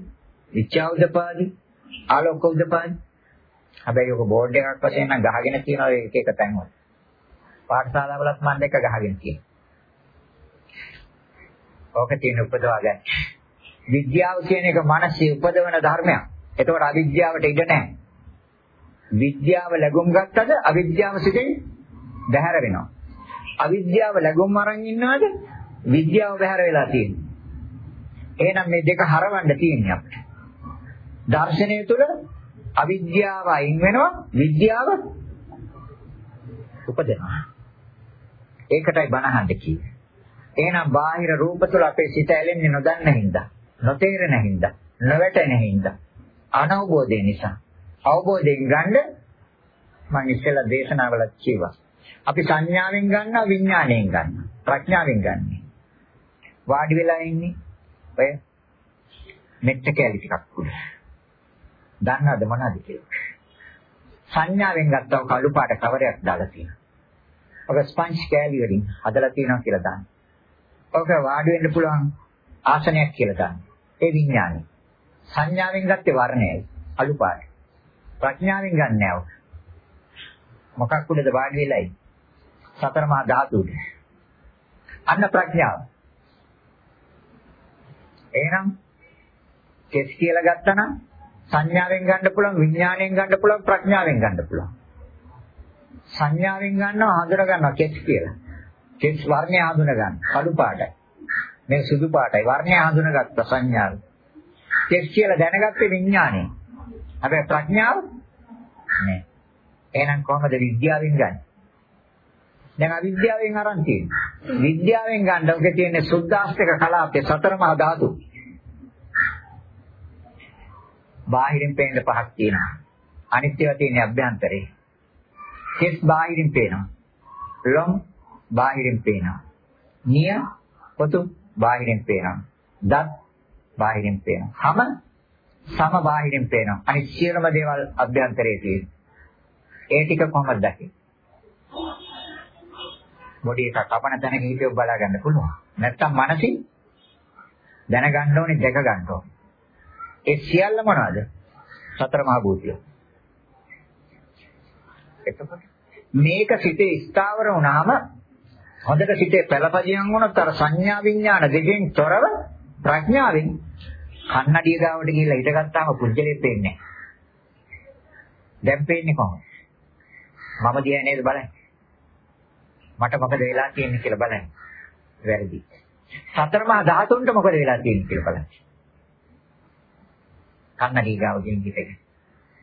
B: විචා උදපාදි. ආලෝක උදපාදි. හැබැයි ඔක බෝඩ් එකක් වශයෙන් නම් ගහගෙන තියෙනවා එක එක තැන්වල. පාඨශාලාවලත් මම දෙක ගහගෙන තියෙනවා. ඕක තියෙන උපදවා ගන්න. විද්‍යාව කියන එක මානසික උපදවන ධර්මයක්. ඒතකොට අවිද්‍යාවට ඉඩ නැහැ. විද්‍යාව ලැබුම් ගත්තද අවිද්‍යාව සිටින් බැහැර වෙනවා. අවිද්‍යාව ලැබුම් අරන් ඉන්නවද? විද්‍යාව බැහැර වෙලා තියෙනවා. එහෙනම් මේ දෙක හරවන්න තියෙන්නේ අපිට. දර්ශනය තුළ අවිද්‍යාව අයින් වෙනවා විද්‍යාව උපදිනවා. ඒකටයි බණහඬ කිව්වේ. එහෙනම් බාහිර රූප තුළ අපේ සිත ඇලෙන්නේ නොදන්න හින්දා, නොතේරෙන හින්දා, නොවැටෙන හින්දා, අනවබෝධය නිසා. අවබෝධයෙන් ගන්න මම ඉස්සෙල්ලා දේශනාවල කිව්වා. අපි සංඥාවෙන් ගන්නවා විඥාණයෙන් ගන්නවා. ප්‍රඥාවෙන් ගන්නෙ. වාඩි වෙලා ඉන්නේ ඔය මෙච්ච කැලි ටිකක් උඩ. දන්නවද මොනවද කියලා? සංඥාවෙන් ගත්තව කළු පාට කවරයක් දාලා තියෙනවා. ඔක ස්පන්ජ් කෑලි වලින් හදලා තියෙනවා කියලා දාන්න. ඔක වාඩි වෙන්න පුළුවන් ආසනයක් කියලා දාන්න. ඒ විඥානය. සංඥාවෙන් ගත්තේ වර්ණයයි කළු පාට. ප්‍රඥාවෙන් ගන්නෑ ඔක. මොකක් උඩද වාඩි වෙලයි? සතර මහා ධාතුද. අන්න ප්‍රඥාව. එහෙනම් කෙස් කියලා ගත්තා නම් සංඥාවෙන් ගන්න පුළුවන් විඥාණයෙන් ගන්න පුළුවන් ප්‍රඥාවෙන් ගන්න පුළුවන්. සංඥාවෙන් ගන්නවා හඳුන ගන්නවා කෙස් කියලා. කෙස් වර්ණය හඳුන ගන්න. කළු පාටයි. මේ සුදු පාටයි. වර්ණය හඳුනගත්ත සංඥාව. කෙස් කියලා දැනගත්තේ විඥාණය. හැබැයි ප්‍රඥාව නෑ. එහෙනම් කොහොමද විද්‍යාවෙන් ගන්නේ? දැන් අවිද්‍යාවෙන් අරන් තියෙන්නේ. විද්‍යාවෙන් ගන්න ඔකේ තියෙන සුද්ධාස්තික කලාපේ සතර මහා ධාතු. බාහිරින් පේන පහක් තියෙනවා. අනිත්‍යව තියෙන අභ්‍යන්තරේ. කෙස් බාහිරින් පේනවා. ලොම් බාහිරින් පේනවා. නිය පොතු බාහිරින් පේනවා. දත් බාහිරින් පේනවා. හැම සම බාහිරින් පේනවා. අනිත් සියලුම දේවල් අභ්‍යන්තරයේ තියෙනවා. ඒ ටික කොහොමද දැකේ? බොඩි එක කපන තැනක හිටියොත් බලා ගන්න පුළුවන්. නැත්තම් මනසින් දැනගන්න ඕනේ, දැක ගන්න ඕනේ. ඒ සියල්ල මොනවද? සතර මහා භූතිය. එතකොට මේක සිතේ ස්ථාවර වුණාම හොඳට සිතේ පළපදියම් වුණොත් අර සංඥා විඥාන දෙකෙන් තොරව ප්‍රඥාවෙන් කන්නඩිය ගාවට ගිහිල්ලා ඉඳගත්තාම පුජ්‍යලෙ පේන්නේ නැහැ. දැන් පේන්නේ කොහොමද? මම දිහා නේද බලන්නේ. මට මොකද වෙලා තියෙන්නේ කියලා බලන්න. වැරදි. සතර මහා ධාතුන්ට මොකද වෙලා තියෙන්නේ කියලා බලන්න. කන්නඩී ගාව ගෙන්දිට.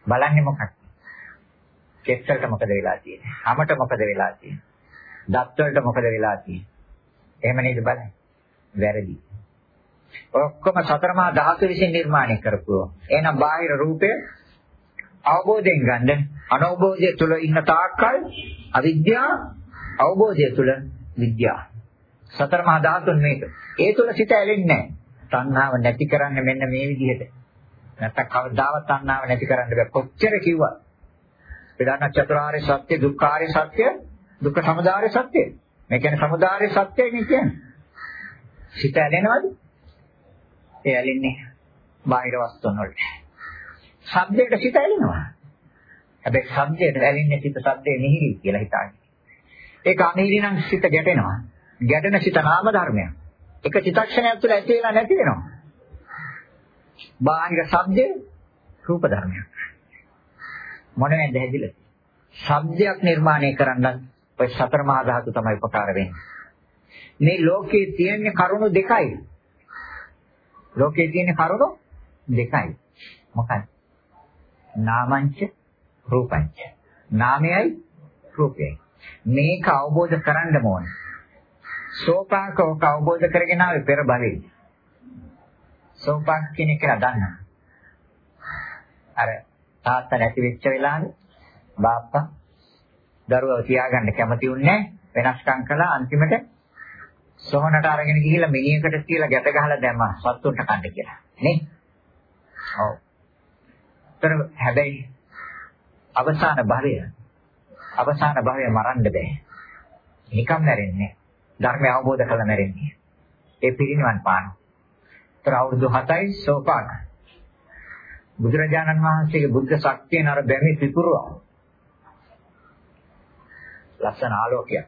B: බලන්නේ මොකක්ද? කෙස්වලට මොකද වෙලා තියෙන්නේ? හැමත මොකද වෙලා තියෙන්නේ? දත් වලට මොකද වෙලා තියෙන්නේ? එහෙම නේද බලන්න. වැරදි. ඔක්කොම සතර මහා ධාතු විසින් නිර්මාණය කරපුවා. එහෙනම් බාහිර රූපය අවබෝධයෙන් ගන්න අනවබෝධය තුළ ඉන්න තාක්කල් අවිද්‍යාව අවබෝධය තුළ විද්‍යාව සතර මහා ධාතුන් මේක. ඒ තුළ සිත ඇලෙන්නේ නැහැ. තණ්හාව නැති කරන්න මෙන්න මේ විදිහට. නැත්තම් කවදාවත් තණ්හාව නැති කරන්න බෑ. කොච්චර කිව්වා පිටාන චතුරාර්ය සත්‍ය දුක්ඛාර්ය සත්‍ය දුක්ඛ සමුදය සත්‍ය. මේ කියන්නේ සමුදය සත්‍යයි කියන්නේ. සිත ඇලෙනවද? ඒ ඇලෙන්නේ බාහිර වස්තුන් වලට ශබ්දයට සිත ඇලෙනවා. හැබැයි ශබ්දයට ඇලෙන්නේ සිත ශබ්දේ නිහිරි කියලා හිතන්නේ. ඒක අනිහිරි නම් සිත ගැටෙනවා. ගැටෙන සිත නාම ධර්මයක්. එක චිත්තක්ෂණයක් තුළ ඇති වෙලා නැති වෙනවා. බාහිර ශබ්දේ රූප ධර්මයක්. මොනවද හැදිලා? ශබ්දයක් නිර්මාණය කරන්න ඔය සතර මහා ධාතු තමයි උපකාර වෙන්නේ. මේ ලෝකේ තියෙන කරුණු දෙකයි. ලෝකේ තියෙන කරුණු දෙකයි. මොකක්ද? නාමංච රූපංච. නාමයයි රූපයයි. මේක අවබෝධ කරන්න ඕනේ. සෝපාකෝක අවබෝධ කරගෙන ආවේ පෙර භවයේ. සෝපාක කෙනෙක් කියලා දන්නා. අර තාත්තා නැති වෙච්ච වෙලාවේ බාප්පා දරුවව තියාගන්න කැමති වුණේ වෙනස්කම් කළා අන්තිමට සොහනට අරගෙන ගිහිල්ලා මිනිහකට තියලා ගැට ගහලා දැම්මා සත්තුන්ට කන්න කියලා නේ. ඔව්. තර හැබැයි අවසාන භවය අවසාන භවය මරන්න බෑ. නිකම් මැරෙන්නේ. ධර්මය අවබෝධ කරලා මැරෙන්නේ. ඒ පිරිනිවන් පාන. තර අවුරුදු 7යි සෝපාන. බුදුරජාණන් වහන්සේගේ බුද්ධ ශක්තියන අර බැමි පිපුරුවා. ලස්සන ආලෝකයක්.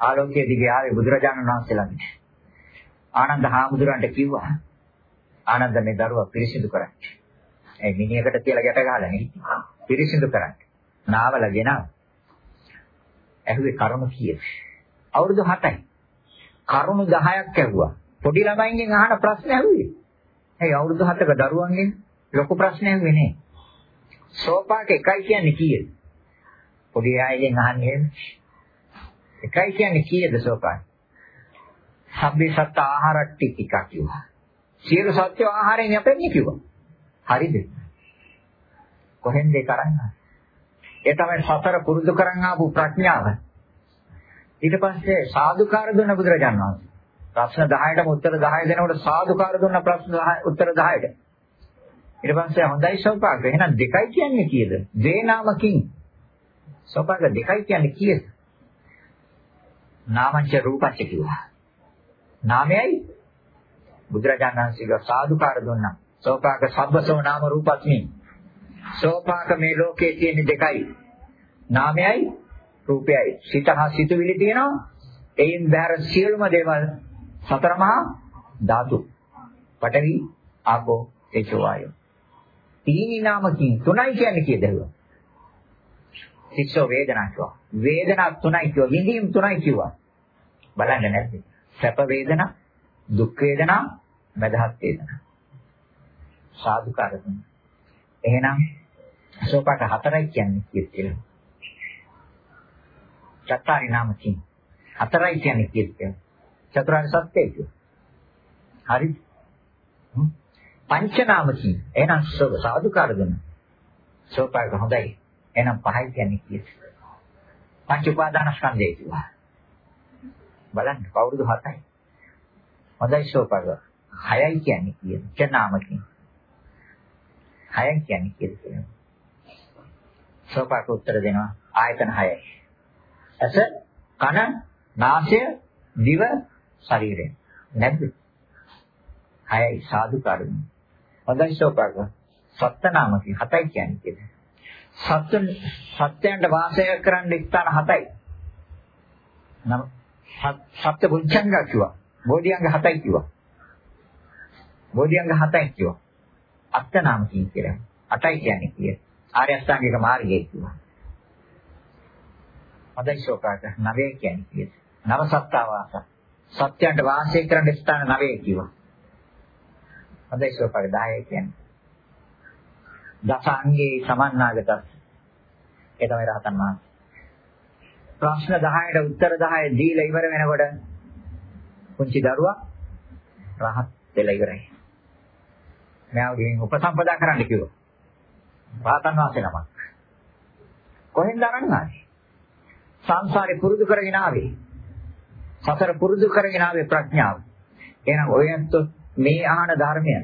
B: ආලෝකයේ දිගේ ආවේ බුදුරජාණන් වහන්සේ ළඟට. ආනන්ද හාමුදුරන්ට කිව්වා ආනන්ද මේ දරුවා පිරිසිදු කරන්න. ඒ මිනිහකට කියලා ගැට ගහලා නේ. පිරිසිදු කරන්න. නාවල ගෙනාව. ඇහුවේ කරුණු කීයද? අවුරුදු 7යි. කරුණු 10ක් ඇහුවා. පොඩි ළමයින්ගෙන් අහන ප්‍රශ්න ඇහුවේ. ඇයි අවුරුදු 7ක දරුවන්ගෙන් ලොකු ප්‍රශ්නයක් වෙන්නේ? සෝපාක එකයි කියන්නේ කීයද? පොඩි අයගෙන් අහන්නේ එකයි කියන්නේ කීයද සෝපාක? සබ්බේ සත්ත ආහාරට්ටි ටිකක් කිව්වා. සියලු සත්‍ය ආහාරයෙන් යපෙන්නේ කිව්වා. හරිද? කොහෙන්ද ඒක අරන් ඒ තමයි සතර පුරුදු කරන් ආපු ප්‍රඥාව. ඊට පස්සේ සාදුකාර දුන්න බුදුරජාණන් වහන්සේ. ප්‍රශ්න 10ටම උත්තර 10 දෙනකොට සාදුකාර දුන්න ප්‍රශ්න 10 උත්තර 10ට. ඊට පස්සේ හොඳයි සෝපාක. එහෙනම් දෙකයි කියන්නේ කීයද? වේනාමකින්. සෝපාක දෙකයි කියන්නේ කීයද? නාමංච රූපච්ච කිව්වා. නාමයයි බුදුරජාණන් වහන්සේගේ සාදුකාර දුන්නා. සෝපාක සබ්බසෝ නාම රූපස්මි. සෝපාක මේ ලෝකයේ තියෙන දෙකයි. නාමයයි රූපයයි. සිත හා සිතුවිලි තියෙනවා. එයින් බැහැර සියලුම දේවල් සතර මහා ධාතු. පඨවි, ආපෝ, තේජෝ වායෝ. තීනි නාමකින් තුනයි කියන්නේ කීයද? සික්ෂෝ වේදනා කිව්වා. වේදනා තුනයි කිව්වා. විඳීම් තුනයි කිව්වා. බලන්න නැද්ද? සැප වේදනා, දුක් වේදනා, මදහත් වේදනා. සාදුකාර තුන. එහෙනම් අශෝකක හතරයි කියන්නේ කීයද කියලා. චත්තාරි නාමකින් හතරයි කියන්නේ කීයද? චතුරාර්ය සත්‍යය කියනවා. හරිද? පංචනාමකින් එහෙනම් සාදුකාර දෙන්න. සෝපාක හොඳයි. එහෙනම් පහයි කියන්නේ කීයද? පංච උපාදානස්කන්ධය කිව්වා. බලන්න කවුරුද හතයි? හොඳයි සෝපාක. හයයි කියන්නේ කීයද? චනාමකින්. හයයි කියන්නේ කීයද? සෝපාක උත්තර දෙනවා ආයතන හයයි. ඇස, කන, නාසය, දිව, ශරීරය. නැද්ද? හයයි සාදුකාරයි. හොඳයි සෝපාක. සත්ත්‍නාමකී හතයි කියන්නේ කීයද? සත්ත්ව සත්‍යයන්ට වාසය කරන්න ස්ථාන හතයි. නම් සත්‍ය බුද්ධංග කිව්වා. බෝධිඅංග හතයි කිව්වා. බෝධිඅංග හතයි කිව්වා. අත්නාමකී කියලා. අටයි කියන්නේ කීයද? ආර්ය අෂ්ටාංගික මාර්ගය කිව්වා. හොඳයි ශෝකාක නවය කියන්නේ කීයද? නව සත්තා වාස. සත්‍යයන්ට වාසය කරන්න ස්ථාන නවය කිව්වා. හොඳයි ශෝකාක 10 කියන්නේ. දසාංගේ සමන්නාගත ඒ තමයි රහතන් වහන්සේ. ප්‍රශ්න 10ට උත්තර 10 දීලා ඉවර වෙනකොට පුංචි දරුවා රහත් වෙලා ඉවරයි. මෙයාගෙන් උපසම්පදා කරන්න කිව්වා. රහතන් වහන්සේ නමක්. කොහෙන්ද අරන් ආවේ? සංසාරේ පුරුදු කරගෙන ආවේ. සතර පුරුදු කරගෙන ආවේ ප්‍රඥාව. එහෙනම් ඔයන්ත මේ ආහන ධර්මය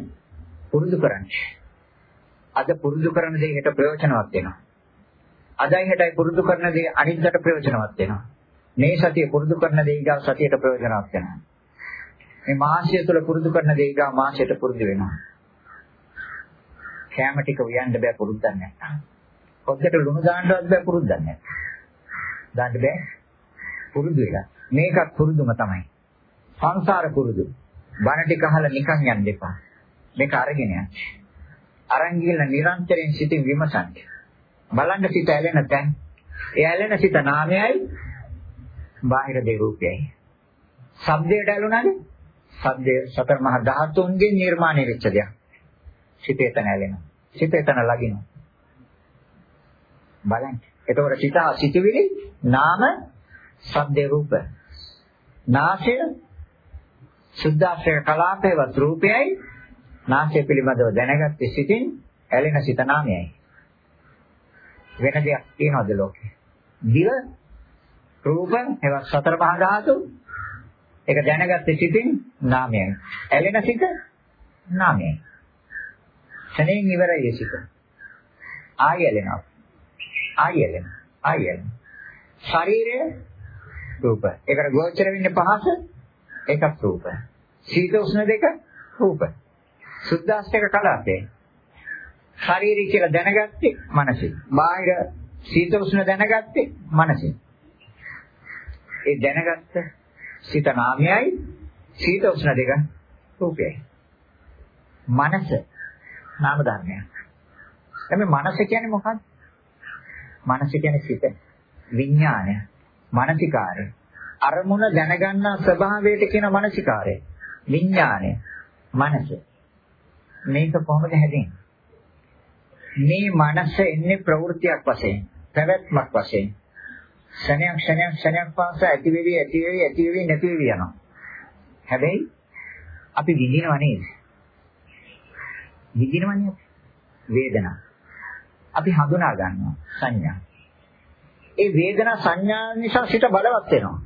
B: පුරුදු කරන්නේ. අද පුරුදු කරන දේ හෙට ප්‍රයෝජනවත් වෙනවා. අදයි හෙටයි පුරුදු කරන දේ අනිද්දාට ප්‍රයෝජනවත් වෙනවා. මේ සතිය පුරුදු කරන දේ ඊගා සතියට ප්‍රයෝජනවත් වෙනවා. මේ මාසය තුළ පුරුදු කරන දේ ඊගා මාසයට පුරුදු වෙනවා. කැම ටික උයන්න බෑ පුරුද්දක් නැත්නම්. පොද්දට ලුණු දාන්නවත් බෑ පුරුද්දක් නැත්නම්. දාන්න බෑ. පුරුදු වෙලා. මේකත් පුරුදුම තමයි. සංසාර පුරුදු. බණ ටික අහලා නිකන් යන්න එපා. මේක අරගෙන යන්න. අරන් ගිහලා නිරන්තරයෙන් සිතින් විමසන්න. බලන්න සිත ඇලෙන තැන්. ඒ ඇලෙන සිත නාමයයි බාහිර දේ රූපයයි. ශබ්දයට ඇලුනනේ ශබ්දයේ සතර මහා ධාතුන්ගෙන් නිර්මාණය වෙච්ච දෙයක්. සිත එතන ඇලෙනවා. සිත එතන ලගිනවා. බලන්න. එතකොට සිත සිතවිලි නාම ශබ්ද රූප. නාසය සුද්ධාශ්‍රය කලාපේවත් රූපයයි නාසය පිළිබඳව දැනගත්තේ සිතින් ඇලෙන සිත නාමයයි. වෙන දෙයක් තියනවද ලෝකේ? දිව රූප එවත් සතර මහා ධාතු ඒක දැනගත්තේ සිතින් නාමයයි. ඇලෙන සිත නාමයයි. ක්ෂණයෙන් ඉවරයි සිත. ආය ඇලෙනවා. ආය ඇලෙනවා. ආය ඇලෙනවා. ශරීරය රූප. ඒකට ගෝචර වෙන්නේ පහස ඒකත් රූප. සීත උෂ්ණ දෙක රූප. සුද්ධාස්තක කලාපේ. ශරීරය කියලා දැනගත්තේ මනසින්. බාහිර සීත උෂ්ණ දැනගත්තේ මනසින්. ඒ දැනගත්ත සිත නාමයයි සීත උෂ්ණ දෙක රූපයයි. මනස නාම ධර්මයක්. එමෙ මනස කියන්නේ මොකක්ද? මනස කියන්නේ සිත, විඥානය, මානසිකාරය. අරමුණ දැනගන්නා ස්වභාවයට කියන මානසිකාරය. විඥානය, මනස. මේක කොහොමද හැදෙන්නේ? මේ මනස එන්නේ ප්‍රවෘත්තියක් වශයෙන්, පැවැත්මක් වශයෙන්. ක්ෂණයක් ක්ෂණයක් ක්ෂණයක් පාසා ඇති වෙවි ඇති වෙවි ඇති වෙවි නැති වෙවි යනවා. හැබැයි අපි විඳිනව නේද? විඳිනවනේ වේදනා. අපි හඳුනා ගන්නවා සංඥා. ඒ වේදනා සංඥා නිසා සිත බලවත් වෙනවා.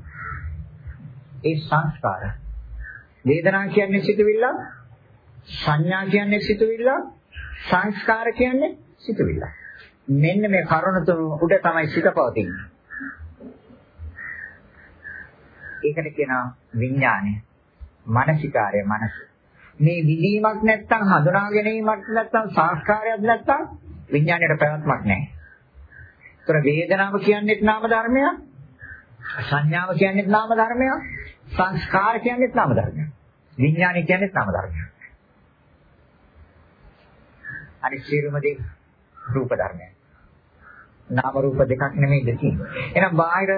B: ඒ සංස්කාර. වේදනා කියන්නේ සිතුවිල්ල, සංඥා කියන්නේ සිතුවිල්ල, සංස්කාර කියන්නේ සිතුවිල්ල. මෙන්න මේ කරුණ තුන උඩ තමයි සිත පවතින්නේ. ඒකට කියනවා විඥානය. මානසිකාරය මනස. මේ විදීමක් නැත්තම් හඳුනා ගැනීමක් නැත්තම් සංස්කාරයක් නැත්තම් විඥාණයට පැවැත්මක් නැහැ. ඒතර වේදනාව කියන්නේ නාම ධර්මයක්. සංඥාව කියන්නේ නාම ධර්මයක්. සංස්කාර කියන්නේ නාම ධර්මයක්. විඥානය කියන්නේ නාම ධර්මයක්. අනිත් සියලුම දේ රූප ධර්මයක්. නාම රූප දෙකක් නෙමෙයි දෙකක්. එහෙනම් බාහිර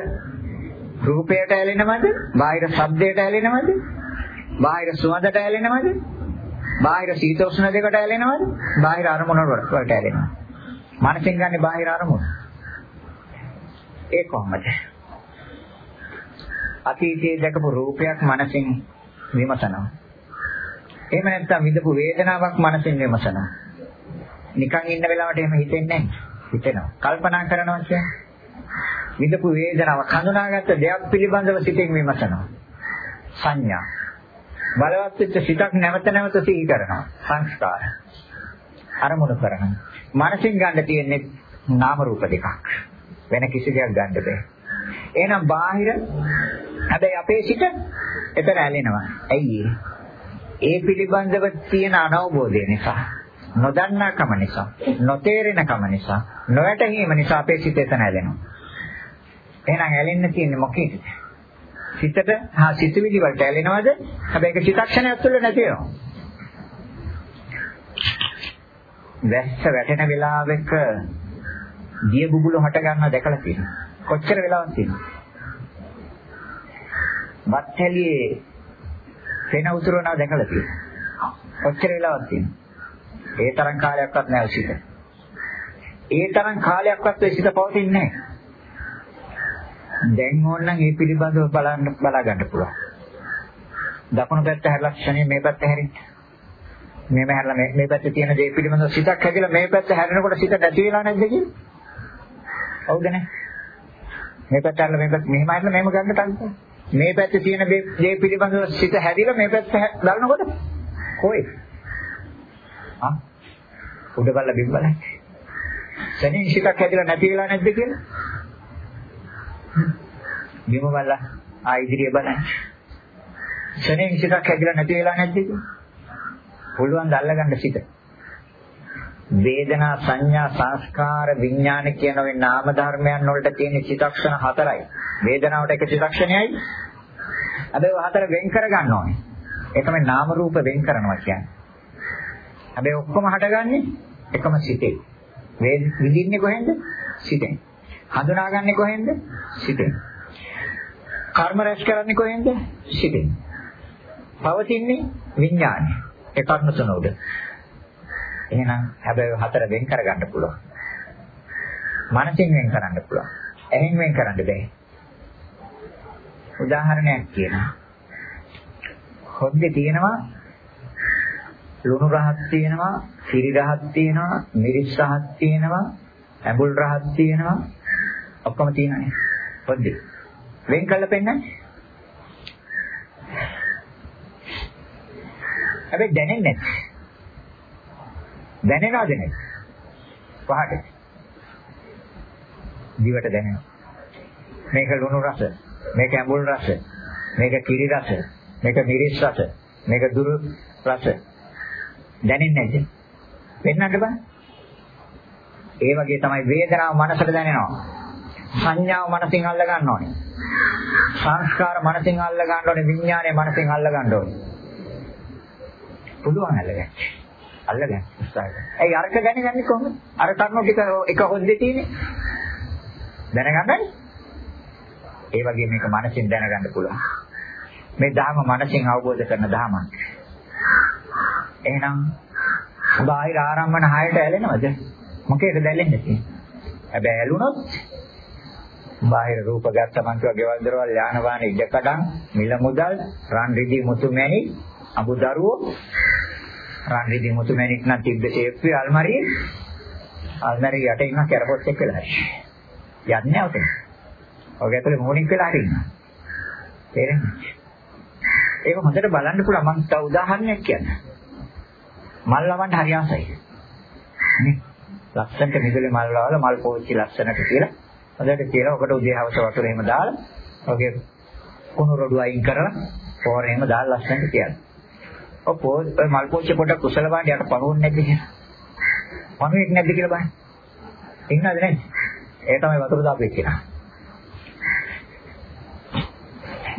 B: රූපයට ඇලෙනවද? බාහිර ශබ්දයට ඇලෙනවද? බාහිර සුවඳට ඇලෙනවද? බාහිර සීතෝෂ්ණ දෙකට ඇලෙනවද? බාහිර අරමුණු වලට ඇලෙනවද? මනසෙන් ගන්න බාහිර අරමුණු. ඒ කොහොමද? අතීතයේ දැකපු රූපයක් මනසෙන් විමසනවා. එහෙම නැත්නම් විඳපු වේදනාවක් මනසෙන් විමසනවා. නිකන් ඉන්න වෙලාවට එහෙම හිතෙන්නේ නැහැ. හිතෙනවා. කල්පනා කරනවා කියන්නේ විඳපු වේදනාවක් හඳුනාගත්ත දෙයක් පිළිබඳව සිතෙන් විමසනවා. සංඥා. බලවත් වෙච්ච සිතක් නැවත නැවත සිහි කරනවා. සංස්කාර. අරමුණු කරනවා. මනසින් ගන්න තියෙන්නේ නාම රූප දෙකක්. වෙන කිසි දෙයක් ගන්න බෑ. එහෙනම් බාහිර හැබැයි අපේ සිත එතන ඇලෙනවා. ඇයි ඒ පිළිබඳව තියෙන අනවබෝධය නිසා නොදන්නාකම නිසා නොතේරෙනකම නිසා නොවැටහීම නිසා අපේ සිත එතන ඇලෙනවා. එහෙනම් ඇලෙන්න තියෙන්නේ මොකේද? සිතට හා සිතුවිලි වලට ඇලෙනවද? හැබැයි ඒක චිත්තක්ෂණයක් තුළ නැති වෙනවා. වැස්ස වැටෙන වෙලාවක දිය බුබුලු හට ගන්නවා දැකලා තියෙනවා. කොච්චර වෙලාවක් තියෙනවද? බත් හැලියේ පෙන උතුරනවා දැකලා තියෙනවා. කොච්චර වෙලාවක් තියෙනවද? ඒ තරම් කාලයක්වත් නැහැ සිත. ඒ තරම් කාලයක්වත් ඒ සිත පවතින්නේ නැහැ. දැන් ඕනනම් මේ පිළිබඳව බලන්න බලා ගන්න පුළුවන්. දකුණු පැත්ත හැරලා ක්ෂණේ මේ පැත්ත හැරෙන්න. මේම හැරලා මේ මේ පැත්තේ තියෙන දේ පිළිබඳව සිතක් හැදිලා මේ පැත්ත හැරෙනකොට සිත නැති වෙලා නැද්ද කියන්නේ? හවුද නැහැ? මේ පැත්ත හැරලා මේ පැත්ත මෙහෙම හැරලා මෙහෙම ගන්න තන්ත. මේ පැත්තේ තියෙන දේ පිළිබඳව සිත හැදිලා මේ පැත්ත බලනකොට කොයි? ආ උඩ බලලා බිම් බලන්න. සෙනෙන් සිතක් හැදිලා නැති වෙලා නැද්ද කියලා? බිම බලලා ආ ඉදිරිය බලන්න. ශනේ විශේෂයක් හැදිලා නැති වෙලා නැද්ද පුළුවන් ද අල්ලගන්න සිට. වේදනා සංඥා සංස්කාර විඥාන කියන ওই නාම ධර්මයන් වලට තියෙන චිත්තක්ෂණ හතරයි. වේදනාවට එක චිත්තක්ෂණයයි. හැබැයි ඔය හතර වෙන් කර ගන්න ඕනේ. ඒ තමයි නාම රූප වෙන් කරනවා කියන්නේ. හැබැයි ඔක්කොම හටගන්නේ එකම සිතේ. මේ විඳින්නේ කොහෙන්ද? සිතෙන්. හඳුනාගන්නේ කොහෙන්ද? සිතෙන්. කර්ම රැස් කරන්නේ කොහෙන්ද? සිතෙන්. පවතින්නේ විඥානය. ඒ කර්ම තුන උඩ. එහෙනම් හැබැයි හතර වෙන් කරගන්න පුළුවන්. මනසින් වෙන් කරන්න පුළුවන්. ඇහෙන් වෙන් කරන්න බෑ. උදාහරණයක් කියනවා. හොද්දේ තියෙනවා ලුණු රහක් තියෙනවා, සිරි රහක් තියෙනවා, මිරිස් රහක් තියෙනවා, ඇඹුල් රහක් තියෙනවා, ඔක්කොම තියෙනනේ. පොඩ්ඩේ. වෙන් කළ පෙන්නන්නේ. හැබැයි දැනෙන්නේ නැහැ. දැනෙනවද නැද්ද? පහට. දිවට දැනෙනවා. මේක ලුණු රස, මේක ඇඹුල් රස, මේක කිරි රස, මේක මිරිස් රස, මේක දුරු රස. දැනෙන්නේ නැද්ද? වෙන්නන්න බෑ. ඒ වගේ තමයි වේදනාව මනසට දැනෙනවා. සංඥාව මනසින් අල්ල ගන්න ඕනේ. සංස්කාර මනසින් අල්ල ගන්න ඕනේ විඥානය මනසින් අල්ල ගන්න ඕනේ. පුළුවන් අල්ලගන්න. අල්ලගන්න උත්සාහ කරන්න. ඒ අරක දැනගන්නේ කොහොමද? අර කර්ම ටික එක හොද්දේ තියෙන්නේ. දැනගන්නනේ. ඒ වගේ මේක මනසින් දැනගන්න පුළුවන්. මේ ධර්ම මනසින් අවබෝධ කරන ධර්මයක්. එහෙනම් බාහිර ආරම්භන හයට ඇලෙනවද? මොකේද දැලෙන්නේ? හැබැයි ඇලුනොත් බාහිර රූප ගත්තමන් කියවා ගෙවල් දරවල් යාන වාහන ඉඩකඩම් මිල මුදල් රන් රිදී මුතු මැණි අඹ දරුවෝ රන් රිදී මුතු මැණික් නම් තිබ්බ ෂේප්පේ අල්මාරියේ අල්මාරිය යට ඉන්න කැරපොත් එක්ක වෙලා යන්නේ අවතේ ඔගේ ඇතුලේ මොනික් වෙලා හරින්න තේරෙන්නේ ඒක හොඳට බලන්න පුළුවන්. මම තව උදාහරණයක් කියන්න. මල් ලවන්න හරි ආසයි. නේ. ලස්සනට මිදුලේ මල් වල මල් පෝච්චි ලස්සනට කියලා. හොඳට කියලා ඔකට උදේ හවස වතුර එහෙම දාලා ඔගේ කුණු රොඩු අයින් කරලා පොර එහෙම දාලා ලස්සනට තියන්න. ඔය පොල් ඔය මල් පෝච්චි පොඩක් කුසල බාන්න යට පණුවක් නැද්ද කියලා. පණුවෙක් නැද්ද කියලා බලන්න. ඉන්නවද නැද්ද? ඒ තමයි වතුර දාපු එක්කෙනා.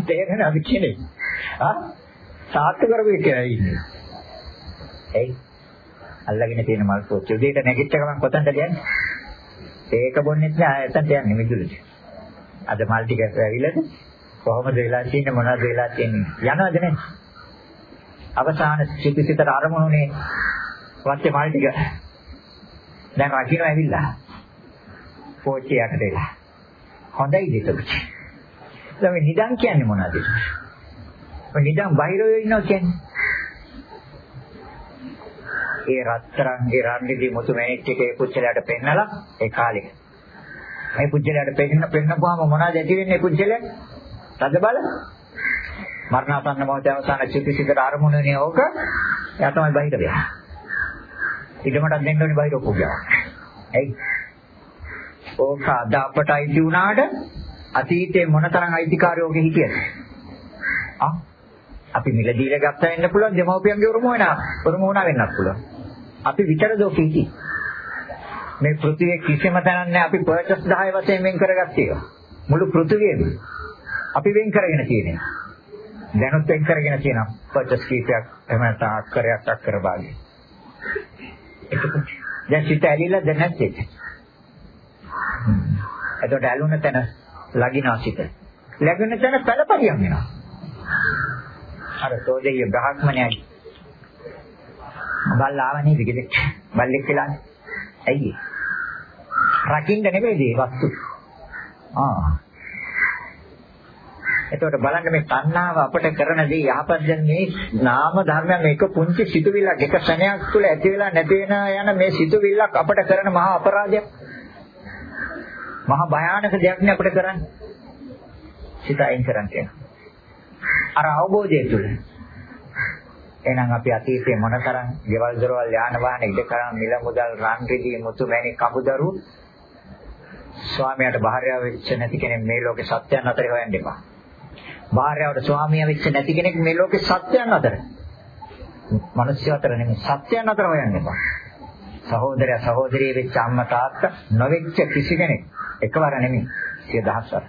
B: තේරෙනවද අපි කියන්නේ? ආ සාර්ථක කරපු එකයි ඉන්නේ. එයි අල්ලගෙන තියෙන මල් පොච්ච උදේට නැගිට ගමන් කොතනද යන්නේ? ඒක බොන්නෙත් නෑ එතනට යන්නේ මිදුලට. අද මල් ටික ඇවිල්ලාද? කොහොමද වෙලා තියෙන්නේ මොනවද වෙලා තියෙන්නේ? යනවද නැද්ද? අවසාන සිතිසිතට අරමුණුනේ වත්තේ මල් ටික. දැන් රකින්න ඇවිල්ලා. පොච්චේ යකට වෙලා. හොඳයි දෙතොත්. දැන් නිදන් කියන්නේ මොනවද? ඔය නිදන් බහිරව ඉන්නවා කියන්නේ ඒ රත්තරන්ගේ රන්නිදි මුතු මැණික් එකේ පුච්චලයට පෙන්නලා ඒ කාලේ. මේ පුච්චලයට පෙන්න පෙන්නපුවාම මොනවද ඇති වෙන්නේ පුච්චලෙන්? තද බල. මරණාසන්න මොහොතේ අවසාන චිත්තසිතට අරමුණනේ ඕක. එයා තමයි බහිර වෙන්නේ. ඉදමටත් දෙන්න ඕනේ බහිර ඔක්කොගියා. එයි. ඕක අද අපට අයිති වුණාට අතීතේ මොනතරම් අයිතිකාරයෝගේ හිටියද? ආ අපි මිලදීලා ගත්තා වෙන්න පුළුවන් දෙමව්පියන්ගේ උරුම වෙනා උරුම වුණා වෙන්නත් පුළුවන්. අපි විතරද ඔක හිටියේ. මේ පෘථිවියේ කිසිම තැනක් නැහැ අපි පර්චස් 10 වශයෙන් වෙන් කරගත්තේ. මුළු පෘථිවියම අපි වෙන් කරගෙන තියෙනවා. දැනුත් වෙන් කරගෙන තියෙනවා පර්චස් කීපයක් එහෙම නැත්නම් අක්කරයක් අක්කර භාගය. දැන් සිත ඇලිලා දැන් නැත්තේ. එතකොට ඇලුන තැන ලගිනා සිත. ලැබෙන තැන පළපරියම් වෙනවා. අර සෝදෙය බ්‍රහ්මණයයි බල්ලාවනේ විගෙදෙක් බල්ලෙක් කියලානේ. ඇයි ඒ? රකින්න නෙමෙයිද මේ වස්තු? ආ. එතකොට බලන්න මේ තණ්හාව අපට කරන දේ යහපත් දැන් මේ නාම ධර්මයන් එක පුංචි සිතුවිල්ලක් එක ශරණයක් තුළ ඇති වෙලා නැති වෙන යන මේ සිතුවිල්ලක් අපට කරන මහා අපරාධයක්. මහා භයානක දෙයක් නේ අපිට කරන්නේ. සිත අයින් කරන්න අර අවබෝධය තුළ එහෙනම් අපි අතීතයේ මොනතරම් ගෙවල් දොරවල් යාන වාහන ඉදකරන් මිල මුදල් රන් රිදී මුතු මැණික් කමුදරු ස්වාමියාට භාර්යාව වෙච්ච නැති කෙනෙක් මේ ලෝකේ සත්‍යයන් අතරේ හොයන්න එපා. භාර්යාවට ස්වාමියා වෙච්ච නැති කෙනෙක් මේ ලෝකේ සත්‍යයන් අතර. මිනිස්සු අතර නෙමෙයි සත්‍යයන් අතර හොයන්න එපා. සහෝදරයා සහෝදරිය වෙච්ච අම්මා තාත්තා නොවෙච්ච කිසි කෙනෙක් එකවර නෙමෙයි සිය දහස්වර.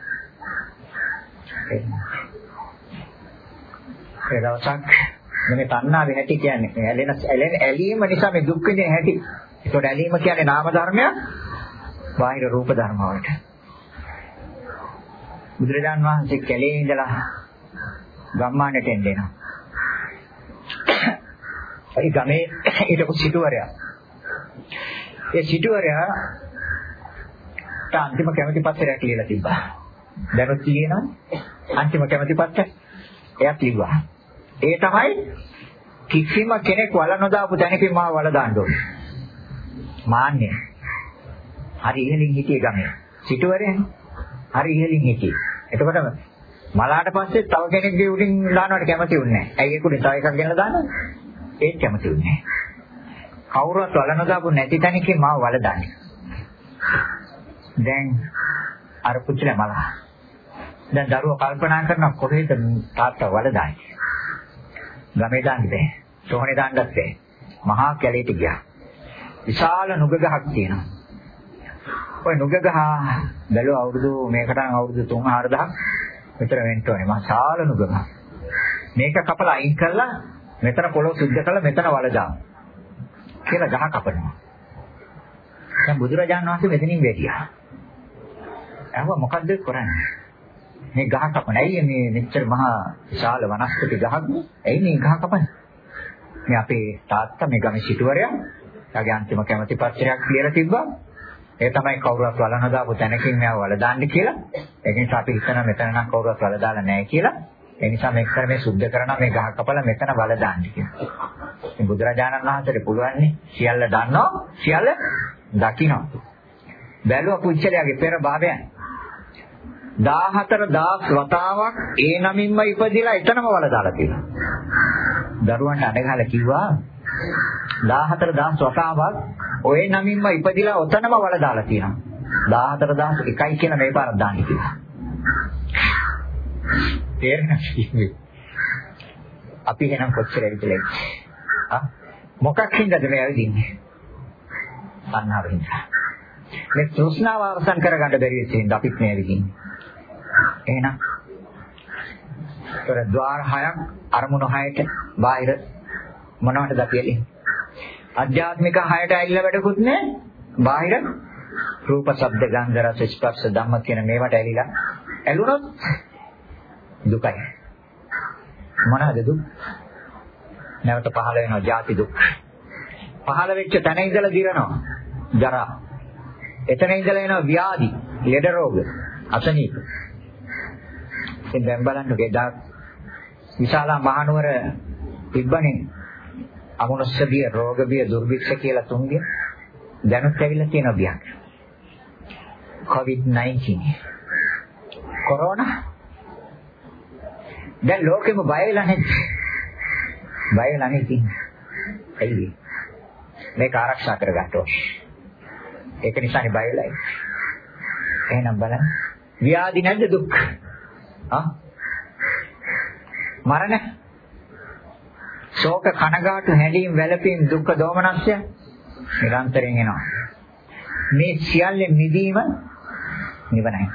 B: ඒ දවසක් මේ තණ්හාවේ හැටි කියන්නේ මේ ඇලෙන ඇලෙන ඇලීම නිසා මේ දුක් විඳින හැටි. ඒකට ඇලීම කියන්නේ නාම ධර්මයක්. බාහිර රූප ධර්ම වලට. බුදුරජාන් වහන්සේ කැලේ ඉඳලා ගම්මානට එන්නෙනවා. ඒ ගමේ හිටපු සිටුවරයා. ඒ සිටුවරයා අන්තිම කැමැති පත්‍රයක් ලියලා තිබ්බා. දැනුත් කියනවා අන්තිම කැමැති පත්‍රය එයා කිව්වා. ඒ තමයි කිසිම කෙනෙක් වල නොදාපු තැනකින් මාව වල දාන්න ඕනේ. මාන්නේ. හරි ඉහළින් හිටියේ ගමේ. සිටුවරේ හරි ඉහළින් හිටියේ. එතකොට මලාට පස්සේ තව කෙනෙක්ගේ උඩින් දානවට කැමති වුණේ නැහැ. ඇයි ඒක උඩින් තව එකක් ගෙනලා දාන්නද? ඒත් කැමති වුණේ නැහැ. කවුරුත් වල නොදාපු නැති තැනකින් මාව වල දාන්නේ. දැන් අර පුච්චලා මලා. දැන් දරුවා කල්පනා කරනවා කොහෙද තාත්තා වල දාන්නේ? ගමේ දාන්න බෑ. සෝහනේ දාන්නත් බෑ. මහා කැලේට ගියා. විශාල නුග ගහක් තියෙනවා. ඔය නුග ගහ බැලුව අවුරුදු මේකට අවුරුදු 3-4000ක් විතර වෙන්න ඕනේ. මහා ශාල නුග ගහ. මේක කපලා අයින් කරලා මෙතන පොළොව සුද්ධ කරලා මෙතන වල දාමු. කියලා ගහ කපනවා. දැන් බුදුරජාණන් වහන්සේ මෙතනින් වැඩියා. අහුව මොකද්ද කරන්නේ? මේ ගහ කපන. ඇයි මේ මෙච්චර මහා විශාල වනස්පති ගහක්? ඇයි මේ ගහ කපන්නේ? මේ අපේ තාත්තා මේ ගමේ සිටුවරයා යාගේ අන්තිම කැමැති පත්‍රයක් කියලා තිබ්බා. ඒ තමයි කවුරුත් වල නදාපු තැනකින් මෙයා වල දාන්න කියලා. ඒ නිසා අපි හිතන මෙතන නම් කවුරුත් වල දාලා නැහැ කියලා. ඒ නිසා මේක කර මේ සුද්ධ කරන මේ ගහ කපලා මෙතන වල දාන්න කියලා. ඉතින් බුදුරජාණන් වහන්සේට පුළුවන් නේ සියල්ල දන්නවා සියල්ල දකිනවා. බැලුවා පුච්චලයාගේ පෙර භාවයන්. 14000 වතාවක් ඒ නමින්ම ඉපදිලා එතනම වල දාලා තියෙනවා. දරුවන්ට අඬගහලා කිව්වා 14000 වතාවක් ඔය නමින්ම ඉපදිලා ඔතනම වල දාලා තියෙනවා. 14001යි කියන මේ පාරක් දාන්න කියලා. තේරෙනවද? අපි එහෙනම් කොච්චර ඇවිදලා ඉන්නේ? ආ මොකක් හින්දාද මේ ඇවිදින්නේ? සංහාවෙන් හින්දා. මේ තෘෂ්ණාව අවසන් කරගන්න බැරි වෙච්ච හින්දා අපිත් මේ ඇවිදින්නේ. එහෙනම් ඒතර ద్వාර හයක් අරමුණු හයට බාහිර මොනවටද අපි එන්නේ? අධ්‍යාත්මික හයට ඇවිල්ලා වැඩකුත් නැහැ. බාහිර රූප, ශබ්ද, ගන්ධ, රස, ස්පර්ශ, ධම්ම කියන මේවට ඇලිලා ඇලුනොත් දුකයි. මොනවාද දුක්? නැවත පහළ වෙනවා ජාති දුක්. පහළ වෙච්ච තැන ඉඳලා දිරනවා ජරා. එතන ඉඳලා එනවා ව්‍යාධි, ලෙඩ රෝග, අසනීප. ඉතින් දැන් බලන්න එදා විශාලා මහනුවර තිබ්බනේ අමනුෂ්‍ය බිය, රෝග බිය, දුර්භික්ෂ කියලා තුන්ගේ දැනුත් ඇවිල්ලා තියෙන බියක්. COVID-19 කොරෝනා දැන් ලෝකෙම බය වෙලා නැද්ද? බය වෙලා නැති. ඇයි? මේක ආරක්ෂා කරගන්න ඕනේ. ඒක නිසානේ බය වෙලා ඉන්නේ. එහෙනම් බලන්න. ව්‍යාධි නැද්ද දුක්? ආ? මරණ? ශෝක කනගාටු හැඬීම් වැළපීම් දුක්ඛ දෝමනස්ය නිරන්තරයෙන් එනවා. මේ සියල්ලෙන් මිදීම නිවනයි.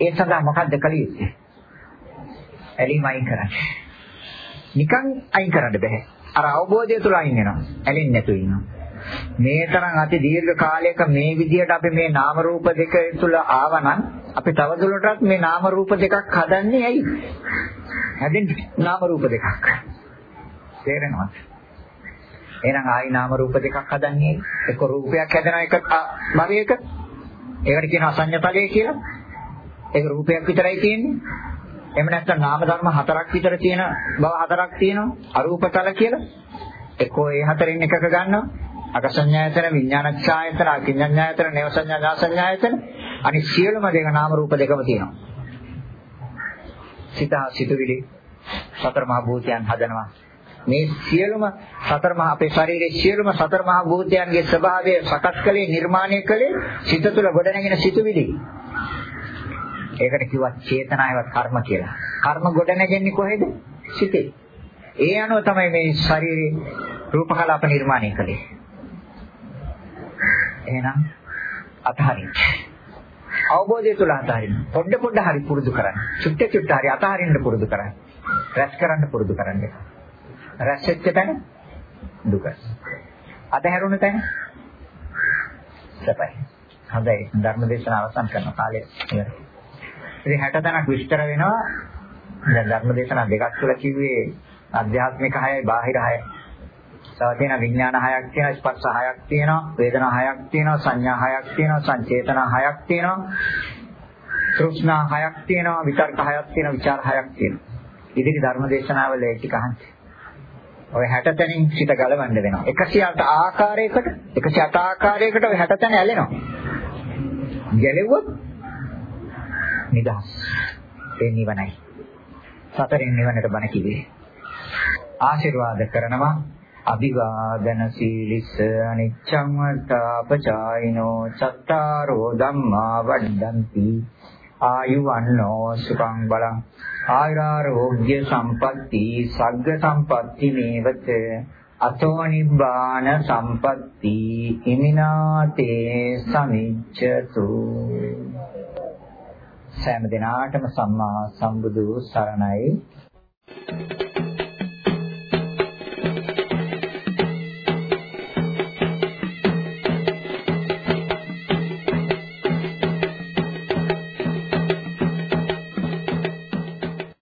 B: ඒ සඳහා මොකද්ද කළ යුත්තේ? ඇලීම අයින් කරන්න. නිකන් අයින් කරන්න බෑ. අර අවබෝධය තුල අයින් වෙනවා. ඇලෙන්නේ නැතුව ඉන්නවා. මේ තරම් අති දීර්ඝ කාලයක මේ විදිහට අපි මේ නාම රූප දෙක තුල ආවනම් අපි තවදුරටත් මේ නාම රූප දෙකක් හදන්නේ ඇයි? හැදෙන්නේ නාම රූප දෙකක්. තේරෙනවද? එහෙනම් ආයි නාම රූප දෙකක් හදන්නේ එක රූපයක් හැදෙන එක භවයක ඒකට කියනවා අසඤ්ඤතලය කියලා. ඒක රූපයක් විතරයි තියෙන්නේ. එහෙම නැත්නම් නාම ධර්ම හතරක් විතර තියෙන බව හතරක් තියෙනවා අරූපතල කියලා. එක්කෝ ඒ හතරෙන් එකක ගන්නවා. අකසඤ්ඤායතන විඥානච්ඡායතන අකිඤ්ඤායතන නේවසඤ්ඤා නාසඤ්ඤායතන අනිත් සියලුම දෙක නාම රූප දෙකම තියෙනවා. සිත සිතුවිලි සතර මහා භූතයන් හදනවා. මේ සියලුම සතර මහා අපේ ශරීරයේ සියලුම සතර මහා භූතයන්ගේ ස්වභාවය සකස් කළේ නිර්මාණය කළේ සිත තුළ ගොඩනැගෙන සිතුවිලි. ඒකට කිව්වා චේතනාවවත් කර්ම කියලා. කර්ම ගොඩ නැගෙන්නේ කොහෙද? සිතේ. ඒ අනුව තමයි මේ ශරීරේ රූපකලාප නිර්මාණය කළේ. එහෙනම් අතහරින්න. අවබෝධය තුල අතහරින්න. පොඩ පොඩ හරි පුරුදු කරන්න. චුට්ට චුට්ට හරි අතහරින්න පුරුදු කරන්න. රැස් කරන්න පුරුදු කරන්න. රැස් වෙච්ච තැන දුක. අතහැරුණ තැන සැපයි. හොඳයි ධර්ම දේශනාව අවසන් කරන කාලය ඉවරයි. ඉතින් 60 තැනක් විස්තර වෙනවා. දැන් ධර්ම දේශනා දෙකක් කියලා කිව්වේ අධ්‍යාත්මික 6යි බාහිර 6යි. තව තියෙන විඥාන 6ක් තියෙනවා, ස්පර්ශ 6ක් තියෙනවා, වේදනා 6ක් තියෙනවා, සංඥා 6ක් තියෙනවා, සංචේතන 6ක් තියෙනවා. තෘෂ්ණා 6ක් තියෙනවා, විතර්ක 6ක් තියෙනවා, විචාර 6ක් තියෙනවා. ඉදිරි ධර්ම දේශනාවල ඒ ටික අහන්නේ. ඔය 60 තැනින් සිත ගලවන්න වෙනවා. 108 ආකාරයකට 108 ආකාරයකට ඔය 60 තැන ඇලෙනවා. ගැලෙව්වොත් නිදහස්. ඒ නිවනයි. සතරෙන් නිවනට බණ කිව්වේ. ආශිර්වාද කරනවා අභිවාදන සීලිස අනිච්ඡං වත්තාපචායිනෝ චත්තාරෝ ධම්මා වඩ්ඩಂತಿ ආයුවන්නෝ සුඛං බලං ආයුරාෝග්‍ය සම්පatti සග්ග සම්පatti මේවත අතෝ නිබ්බාන සම්පatti ඉමිනාතේ සමිච්ඡතු සෑම දිනාටම සම්මා සම්බුදු සරණයි. Thank you.